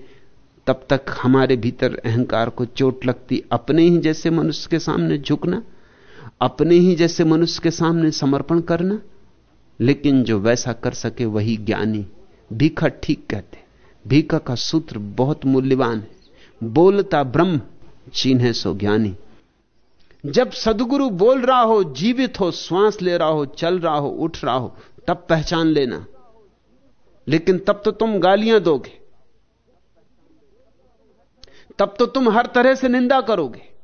तब तक हमारे भीतर अहंकार को चोट लगती, अपने ही जैसे मनुष्य के सामने झुकना अपने ही जैसे मनुष्य के सामने समर्पण करना, लेकिन जो वैसा कर सके वही ज्ञानी। भीखा ठीक कहते। भीखा का सूत्र बहुत मूल्यवान है। बोलता ब्रह्म चिन्ह सो ज्ञानी। जब सदगुरु बोल रहा हो, जीवित हो, श्वास ले रहा हो, चल रहा हो, उठ रहा हो, तब पहचान लेना। लेकिन तब तो तुम गालियाँ दोगे। तब तो तुम हर तरह से निंदा करोगे।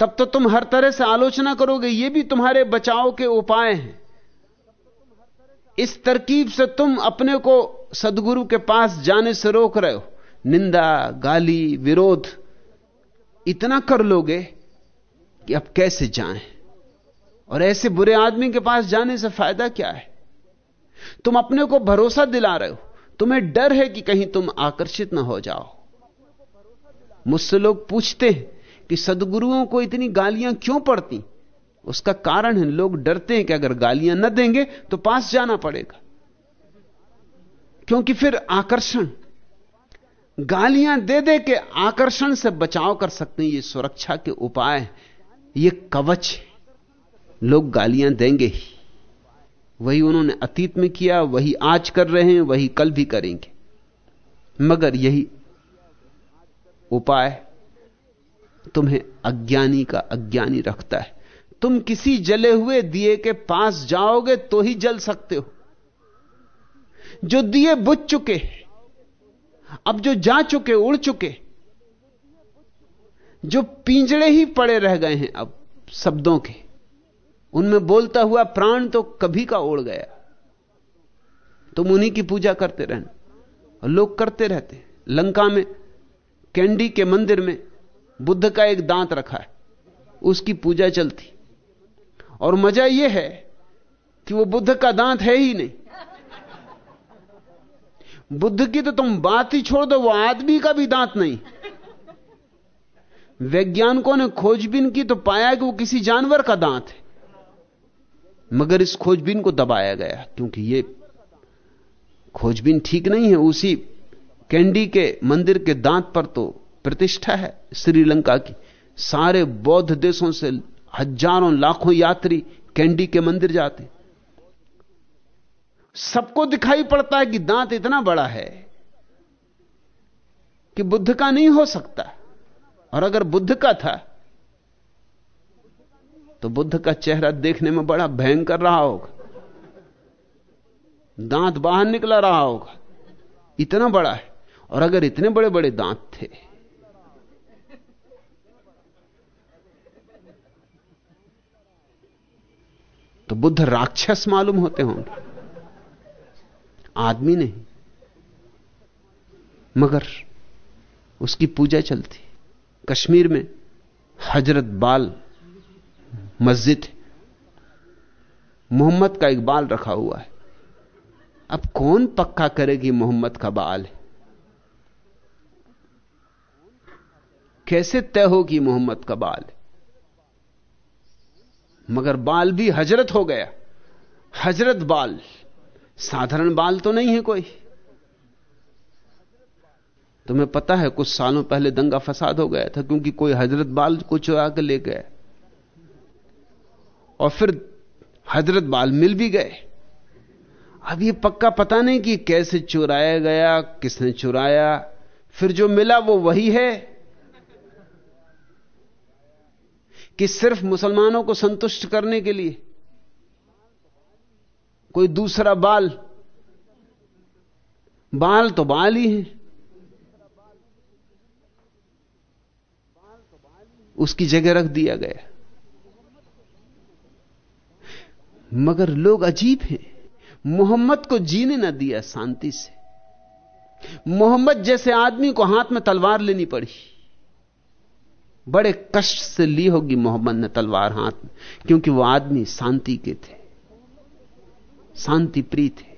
तब तो तुम हर तरह से आलोचना करोगे, ये भी तुम्हारे बचाव के उपाय हैं। इस तरकीब से तुम अपने को सदगुरु के पास जाने से रोक रहे हो। निंदा, गाली, विरोध, इतना कर लोगे कि अब कैसे जाएँ? और ऐसे बुरे आदमी के पास जाने से फ़ायदा क्या है? तुम अपने को भरोसा दिला रहे हो। तुम्हें डर है कि कहीं तुम आकर्षित ना हो जाओ। मुझसे लोग पूछते हैं कि सदगुरुओं को इतनी गालियाँ क्यों पड़ती? उसका कारण है, लोग डरते हैं कि अगर गालियाँ न देंगे तो पास जाना पड़ेगा। क्योंकि फिर आकर्षण, गालियाँ दे दे के आकर्षण से बचाव कर सकते हैं, ये सुरक्षा के उपाय ये कवच लोग गालियाँ देंगे ही। वही उन्होंने अतीत में किया, वही आज कर रहे हैं, वही कल भी करेंगे। मगर यही उपाय तुम्हें अज्ञानी का अज्ञानी रखता है। तुम किसी जले हुए दिए के पास जाओगे तो ही जल सकते हो। जो दिए बुझ चुके अब जो जा चुके, उड़ चुके, जो पिंजड़े ही पड़े रह गए हैं अब शब्दों के, उनमें बोलता हुआ प्राण तो कभी का उड़ गया। तुम उन्हीं की पूजा करते रहना, और लोग करते रहते लंका में, कैंडी के मंदिर में बुद्ध का एक दांत रखा है। उसकी पूजा चलती। और मज़ा यह है कि वो बुद्ध का दांत है ही नहीं। बुद्ध की तो तुम बात ही छोड़ दो, वो आदमी का भी दांत नहीं। वैज्ञानिकों ने खोजबीन की तो पाया कि वो किसी जानवर का दांत है। मगर इस खोजबीन को दबाया गया, क्योंकि ये खोजबीन ठीक नहीं है। उसी कैंडी के मंदिर के दांत पर तो प्रतिष्ठा है श्रीलंका की। सारे बौद्ध देशों से हज़ारों, लाखों यात्री कैंडी के मंदिर जाते सबको दिखाई पड़ता है कि दांत इतना बड़ा है कि बुद्ध का नहीं हो सकता। और अगर बुद्ध का था तो बुद्ध का चेहरा देखने में बड़ा भयंकर रहा होगा। दांत बाहर निकला रहा होगा। इतना बड़ा है। और अगर इतने बड़े बड़े दांत थे तो बुद्ध राक्षस मालूम होते होंगे। आदमी नहीं। मगर उसकी पूजा चलती। कश्मीर में हज़रत बाल मस्जिद मोहम्मद का एक बाल रखा हुआ है। अब कौन पक्का करेगी मोहम्मद का बाल है? कैसे तय होगी मोहम्मद का बाल है? मगर बाल भी हज़रत हो गया। हज़रत बाल। साधारण बाल तो नहीं है कोई। तुम्हें पता है, कुछ सालों पहले दंगा फसाद हो गया था, क्योंकि कोई हज़रत बाल को चुरा कर ले गया और फिर हज़रत बाल मिल भी गए। अब ये पक्का पता नहीं कि कैसे चुराया गया, किसने चुराया। फिर जो मिला वो वही है। कि सिर्फ़ मुसलमानों को संतुष्ट करने के लिए कोई दूसरा बाल बाल तो बाल ही है। उसकी जगह रख दिया गया। मगर लोग अजीब हैं। मोहम्मद को जीने ना दिया शांति से। मोहम्मद जैसे आदमी को हाथ में तलवार लेनी पड़ी। बड़े कष्ट से ली होगी मोहम्मद ने तलवार हाथ में, क्योंकि वो आदमी शांति के थे शांति प्रिय थे।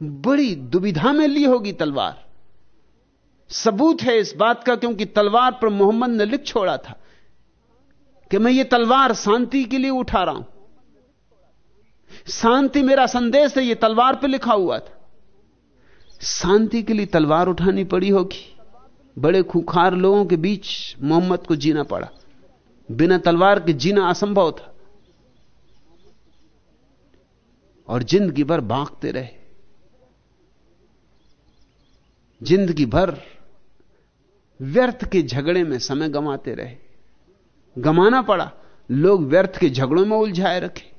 बड़ी दुविधा में ली होगी तलवार। सबूत है इस बात का, क्योंकि तलवार पर मोहम्मद ने लिख छोड़ा था कि मैं ये तलवार शांति के लिए उठा रहा हूँ। शांति मेरा संदेश है, ये तलवार पर लिखा हुआ था। शांति के लिए तलवार उठानी पड़ी होगी। बड़े खुखार लोगों के बीच मोहम्मद को जीना पड़ा। बिना तलवार के जीना असंभव था। और ज़िंदगी भर भागते रहे। ज़िंदगी भर व्यर्थ के झगड़े में समय गंवाते रहे। गमाना पड़ा। लोग व्यर्थ के झगड़ों में उलझाए रखे।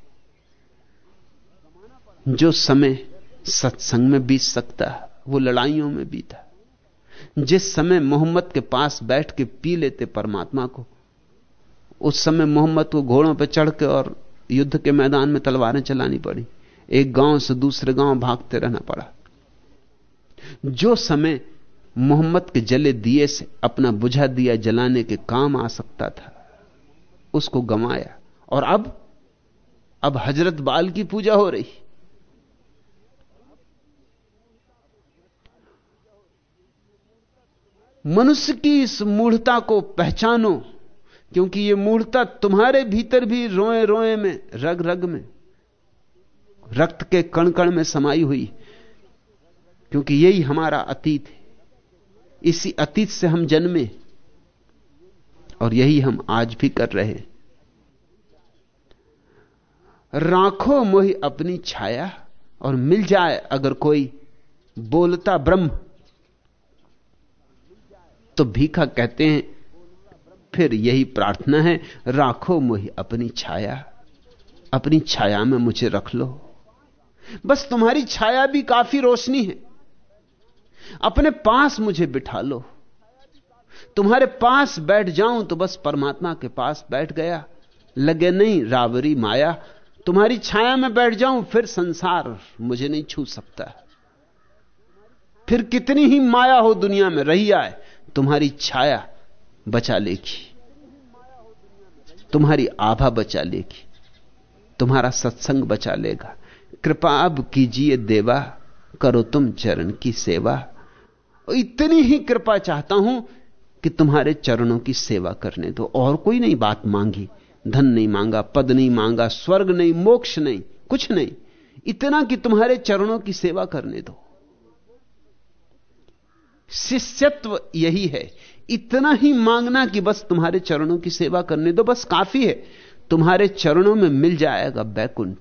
जो समय सत्संग में बीत सकता, वो लड़ाइयों में बीता। जिस समय मोहम्मद के पास बैठ के पी लेते परमात्मा को, उस समय मोहम्मद को घोड़ों पर चढ़ के और युद्ध के मैदान में तलवारें चलानी पड़ी। एक गाँव से दूसरे गाँव भागते रहना पड़ा। जो समय मोहम्मद के जले दिए से अपना बुझा दिया जलाने के काम आ सकता था, उसको गंवाया। और अब अब हज़रत बाल की पूजा हो रही। मनुष्य की इस मूढ़ता को पहचानो, क्योंकि यह मूढ़ता तुम्हारे भीतर भी रोए रोए में रग रग में, रक्त के कण कण में समाई हुई, क्योंकि यही हमारा अतीत है। इसी अतीत से हम जन्मे, और यही हम आज भी कर रहे हैं। राखो मोहि अपनी छाया, और मिल जाए अगर कोई बोलता ब्रह्म। तो भीखा कहते हैं, फिर यही प्रार्थना है, राखो मोहि अपनी छाया अपनी छाया में मुझे रख लो। बस तुम्हारी छाया भी काफ़ी रोशनी है। अपने पास मुझे बिठा लो। तुम्हारे पास बैठ जाऊँ तो बस परमात्मा के पास बैठ गया। लगे नहीं रावरी माया, तुम्हारी छाया में बैठ जाऊँ फिर संसार मुझे नहीं छू सकता। फिर कितनी ही माया हो दुनिया में, रही आए। तुम्हारी छाया बचा लेगी। तुम्हारी आभा बचा लेगी। तुम्हारा सत्संग बचा लेगा। कृपा अब कीजिए देवा, करो तुम चरण की सेवा। इतनी ही कृपा चाहता हूँ कि तुम्हारे चरणों की सेवा करने दो। और कोई नहीं बात मांगी। धन नहीं मांगा, पद नहीं मांगा, स्वर्ग नहीं, मोक्ष नहीं, कुछ नहीं। इतना कि तुम्हारे चरणों की सेवा करने दो। शिष्यत्व यही है। इतना ही मांगना कि बस तुम्हारे चरणों की सेवा करने दो, बस काफ़ी है। तुम्हारे चरणों में मिल जाएगा बैकुंठ।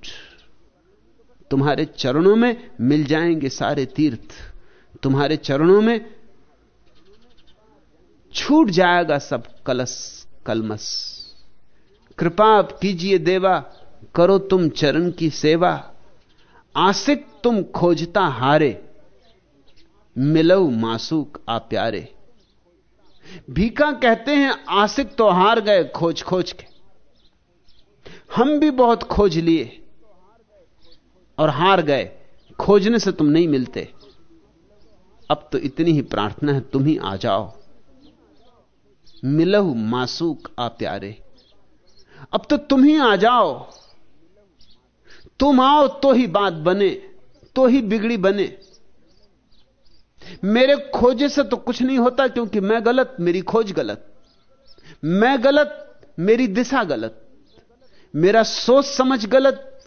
तुम्हारे चरणों में मिल जाएँगे सारे तीर्थ। तुम्हारे चरणों में छूट जाएगा सब कलस कलमस कृपा आप कीजिए देवा, करो तुम चरण की सेवा। आसिक तुम खोजता हारे। मिलऊ मासूक आ प्यारे भीखा कहते हैं, आसिक तो हार गए खोज खोज के। हम भी बहुत खोज लिए और हार गए, खोजने से तुम नहीं मिलते। अब तो इतनी ही प्रार्थना है, तुम ही आ जाओ। मिलहु मासूक आ प्यारे अब तो तुम ही आ जाओ। तुम आओ तो ही बात बने तो ही बिगड़ी बने। मेरे खोजे से तो कुछ नहीं होता क्योंकि मैं गलत, मेरी खोज गलत। मैं गलत, मेरी दिशा गलत। मेरा सोच समझ गलत,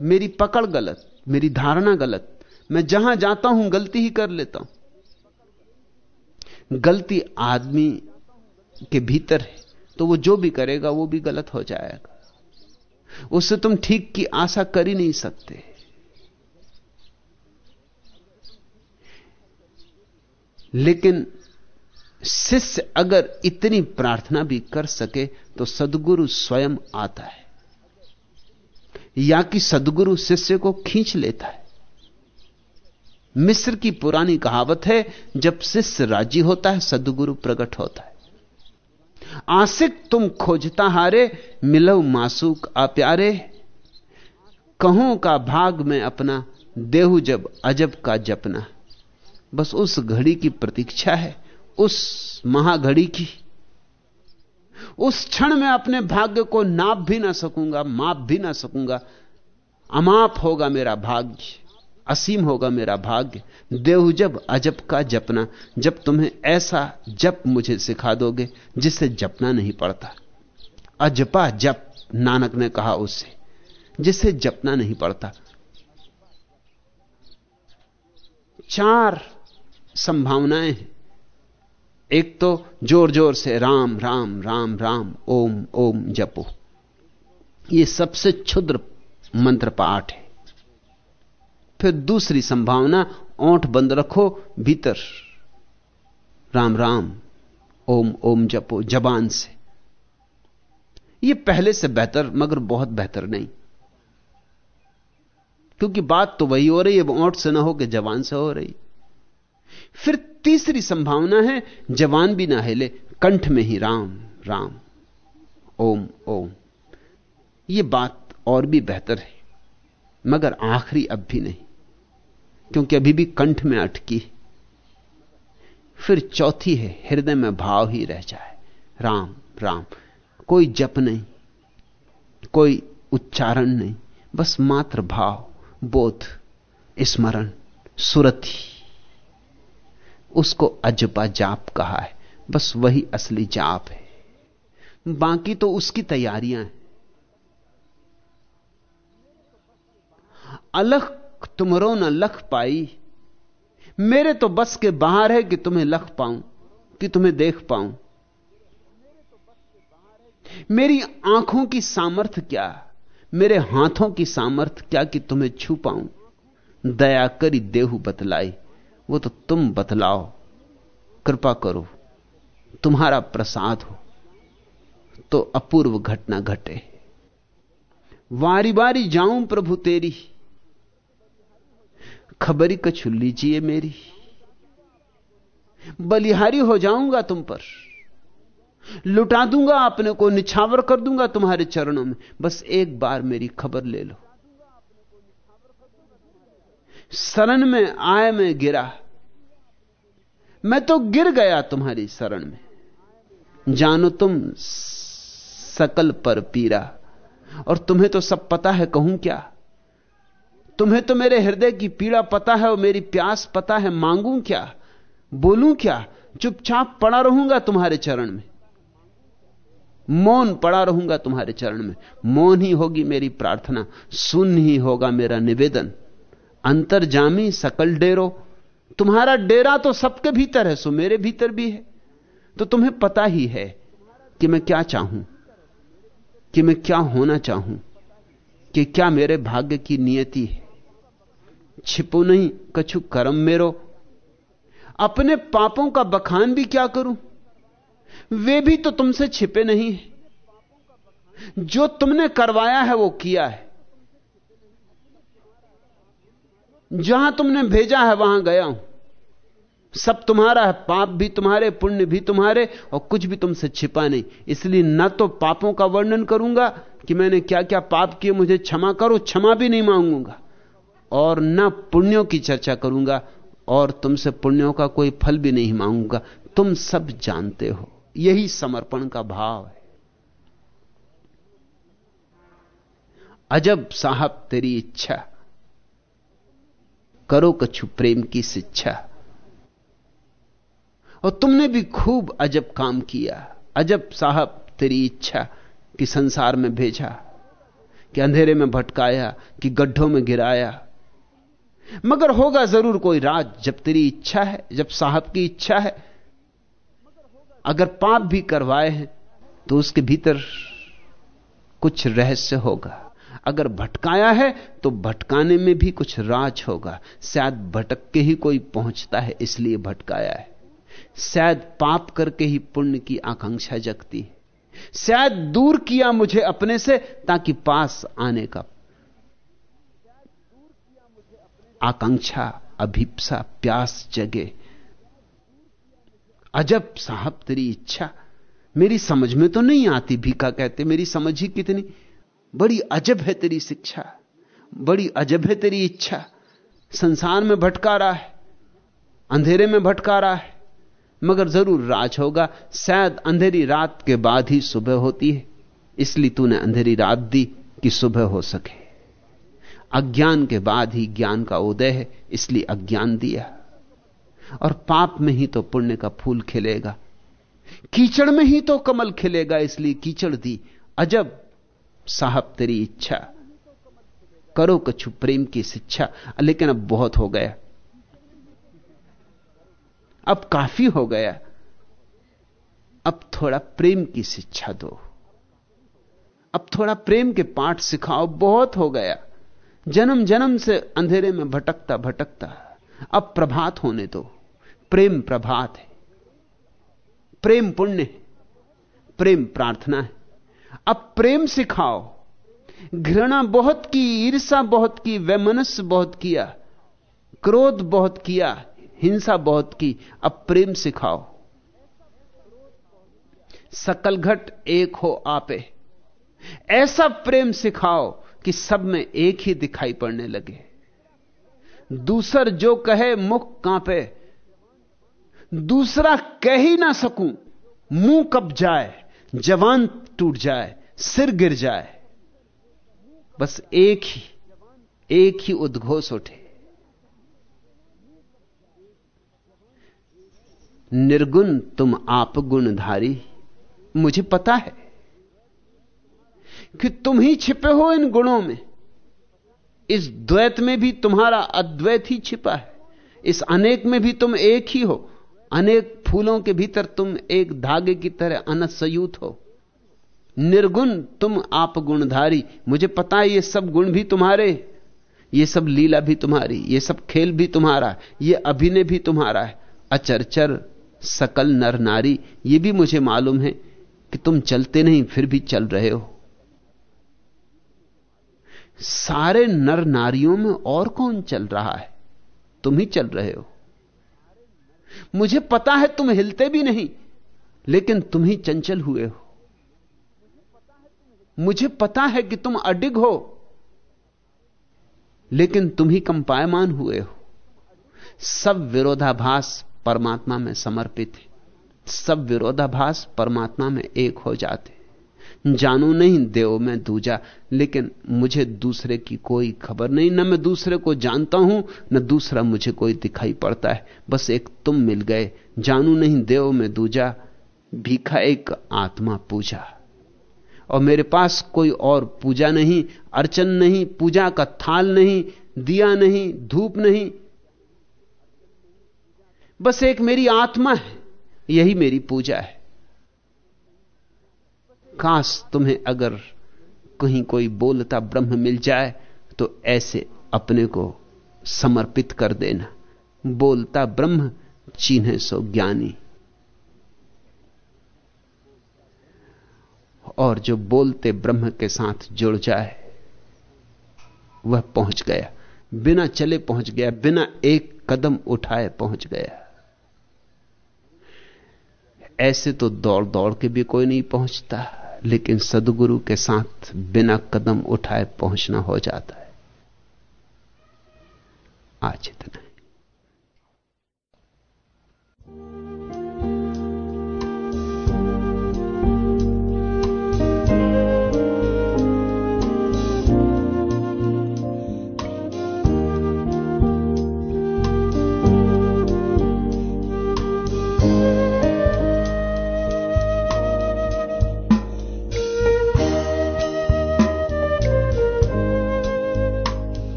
मेरी पकड़ गलत, मेरी धारणा गलत। मैं जहाँ जाता हूँ, गलती ही कर लेता हूँ। गलती आदमी के भीतर है तो वो जो भी करेगा, वो भी गलत हो जाएगा। उससे तुम ठीक की आशा कर ही नहीं सकते। लेकिन शिष्य अगर इतनी प्रार्थना भी कर सके तो सदगुरु स्वयं आता है। या कि सदगुरु शिष्य को खींच लेता है। मिस्र की पुरानी कहावत है, जब शिष्य राज़ी होता है, सदगुरु प्रकट होता है। आसिक तुम खोजता हारे मिलो मासूक प्यारे कहूँ का भाग में अपना, देहु जब अजब का जपना। बस उस घड़ी की प्रतीक्षा है, उस महाघड़ी की। उस क्षण में अपने भाग्य को नाप भी ना सकूँगा, माप भी ना सकूँगा। अमाप होगा मेरा भाग्य, असीम होगा मेरा भाग्य। देव जब अजब का जपना, जब तुम्हें ऐसा जप मुझे सिखा दोगे, जिससे जपना नहीं पड़ता। अजपा जप, नानक ने कहा उससे जिससे जपना नहीं पड़ता। चार संभावनाएँ हैं। एक तो ज़ोर ज़ोर से राम राम राम राम, ओम ओम जपो। ये सबसे क्षुद्र मंत्र पाठ है। फिर दूसरी संभावना, ओंठ बंद रखो, भीतर। राम राम, ओम ओम जपो, जबान से। यह पहले से बेहतर, मगर बहुत बेहतर नहीं। क्योंकि बात तो वही हो रही है ओंठ से ना हो कि जबान से हो रही। फिर तीसरी संभावना है, जवान भी ना हिले, कंठ में ही राम राम, ओम ओम। यह बात और भी बेहतर है, मगर आखिरी अब भी नहीं, क्योंकि अभी भी कंठ में अटकी फिर चौथी है, हृदय में भाव ही रह जाए, राम राम, कोई जप नहीं, कोई उच्चारण नहीं, बस मात्र भाव, बोध, स्मरण, सुरति। उसको अजबा जाप कहा है। बस वही असली जाप है। बाकी तो उसकी तैयारियाँ हैं। अलख तुमरो न लख पाई। मेरे तो बस के बाहर है कि तुम्हें लख पाऊँ, कि तुम्हें देख पाऊँ। मेरी आँखों की सामर्थ्य क्या? मेरे हाथों की सामर्थ्य क्या कि तुम्हें छू पाऊँ? दया करी देहु बतलाई। वो तो तुम बतलाओ। कृपा करो, तुम्हारा प्रसाद हो। तो अपूर्व घटना घटे। वारी बारी जाऊँ प्रभु तेरी। खबरी कछु लीजिए मेरी। बलिहारी हो जाऊँगा तुम पर। लुटा दूँगा, अपने को निछावर कर दूँगा तुम्हारे चरणों में। बस एक बार मेरी खबर ले लो। शरण में आए में गिरा। मैं तो गिर गया तुम्हारी शरण में। जानो तुम सकल पर पीरा और तुम्हें तो सब पता है, कहूँ क्या? तुम्हें तो मेरे हृदय की पीड़ा पता है और मेरी प्यास पता है। मांगू क्या? बोलूँ क्या? चुपचाप पड़ा रहूँगा तुम्हारे चरण में। मौन पड़ा रहूँगा तुम्हारे चरण में। मौन ही होगी मेरी प्रार्थना। सुन ही होगा मेरा निवेदन। अंतर जामी सकल डेरो। तुम्हारा डेरा तो सबके भीतर है, सो मेरे भीतर भी है। तो तुम्हें पता ही है कि मैं क्या चाहूँ, कि मैं क्या होना चाहूँ, कि क्या मेरे भाग्य की नियति है। छिपो नहीं, कछु कर्म मेरो। अपने पापों का बखान भी क्या करूँ? वे भी तो तुमसे छिपे नहीं है। जो तुमने करवाया है, वो किया है। जहाँ तुमने भेजा है, वहाँ गया हूँ। सब तुम्हारा है, पाप भी तुम्हारे, पुण्य भी तुम्हारे, और कुछ भी तुमसे छिपा नहीं। इसलिए न तो पापों का वर्णन करूँगा कि मैंने क्या क्या पाप किए, मुझे क्षमा करो, क्षमा भी नहीं मांगूँगा। और न पुण्यों की चर्चा करूँगा, और तुमसे पुण्यों का कोई फल भी नहीं मांगूँगा। तुम सब जानते हो, यही समर्पण का भाव है। अजब साहब, तेरी इच्छा। करो कछु प्रेम की शिक्षा। और तुमने भी खूब अजब काम किया। अजब साहब, तेरी इच्छा कि संसार में भेजा, कि अंधेरे में भटकाया, कि गड्ढों में गिराया। मगर होगा ज़रूर कोई राज जब तेरी इच्छा है, जब साहब की इच्छा है। अगर पाप भी करवाए हैं तो उसके भीतर कुछ रहस्य होगा। अगर भटकाया है तो भटकाने में भी कुछ राज होगा। शायद भटक के ही कोई पहुँचता है, इसलिए भटकाया है। शायद पाप करके ही पुण्य की आकांक्षा जगती है। शायद दूर किया मुझे अपने से, ताकि पास आने का आकांक्षा, अभिप्सा, प्यास जगे। अजब साहब, तेरी इच्छा। मेरी समझ में तो नहीं आती भीखा कहते, मेरी समझ ही कितनी बड़ी अजब है तेरी शिक्षा, बड़ी अजब है तेरी इच्छा। संसार में भटका रहा है, अंधेरे में भटका रहा है, मगर ज़रूर राज होगा। शायद अंधेरी रात के बाद ही सुबह होती है, इसलिए तूने अंधेरी रात दी कि सुबह हो सके। अज्ञान के बाद ही ज्ञान का उदय है, इसलिए अज्ञान दिया। और पाप में ही तो पुण्य का फूल खिलेगा, कीचड़ में ही तो कमल खिलेगा, इसलिए कीचड़ दी। अजब साहब, तेरी इच्छा। करो कछु प्रेम की शिक्षा। लेकिन अब बहुत हो गया। अब काफ़ी हो गया। अब थोड़ा प्रेम की शिक्षा दो। अब थोड़ा प्रेम के पाठ सिखाओ। बहुत हो गया। जन्म जन्म से अंधेरे में भटकता भटकता। अब प्रभात होने दो। प्रेम प्रभात है। प्रेम पुण्य है। प्रेम प्रार्थना है। अब प्रेम सिखाओ। घृणा बहुत की ईर्षा बहुत की, वैमनस्य बहुत किया, क्रोध बहुत किया, हिंसा बहुत की, अब प्रेम सिखाओ। सकल घट एक हो आपे। ऐसा प्रेम सिखाओ कि सब में एक ही दिखाई पड़ने लगे। दूसर जो कहे, मुख कांपे। दूसरा कह ही ना सकूँ, मुँह कब जाए। जवान टूट जाए, सिर गिर जाए, बस एक ही एक ही उद्घोष उठे। निर्गुण तुम आप गुणधारी, मुझे पता है कि तुम ही छिपे हो इन गुणों में। इस द्वैत में भी तुम्हारा अद्वैत ही छिपा है, इस अनेक में भी तुम एक ही हो, अनेक फूलों के भीतर तुम एक धागे की तरह अनसयूत हो। निर्गुण तुम आप गुणधारी। मुझे पता है ये सब गुण भी तुम्हारे, ये सब लीला भी तुम्हारी, ये सब खेल भी तुम्हारा, ये अभिनय भी तुम्हारा है। अचरचर, सकल नर नारी, ये भी मुझे मालूम है कि तुम चलते नहीं, फिर भी चल रहे हो। सारे नर नारियों में और कौन चल रहा है? तुम ही चल रहे हो। मुझे पता है तुम हिलते भी नहीं, लेकिन तुम ही चंचल हुए हो। मुझे पता है कि तुम अडिग हो, लेकिन तुम ही कंपायमान हुए हो। सब विरोधाभास परमात्मा में समर्पित है। सब विरोधाभास परमात्मा में एक हो जाते जानू नहीं, देव में दूजा। लेकिन मुझे दूसरे की कोई खबर नहीं। न मैं दूसरे को जानता हूँ, न दूसरा मुझे कोई दिखाई पड़ता है। बस एक तुम मिल गए। जानू नहीं, देव में दूजा। भीखा एक आत्मा पूजा। और मेरे पास कोई और पूजा नहीं, अर्चन नहीं, पूजा का थाल नहीं, दिया नहीं, धूप नहीं। बस एक मेरी आत्मा है, यही मेरी पूजा है। काश तुम्हें अगर कहीं कोई बोलता ब्रह्म मिल जाए तो ऐसे अपने को समर्पित कर देना। बोलता ब्रह्म, चिन्हे सो ज्ञानी। और जो बोलते ब्रह्म के साथ जुड़ जाए, वह पहुँच गया। बिना चले पहुँच गया, बिना एक कदम उठाए पहुँच गया। ऐसे तो दौड़ दौड़ के भी कोई नहीं पहुँचता। लेकिन सदगुरु के साथ बिना कदम उठाए पहुँचना हो जाता है। आज इतना।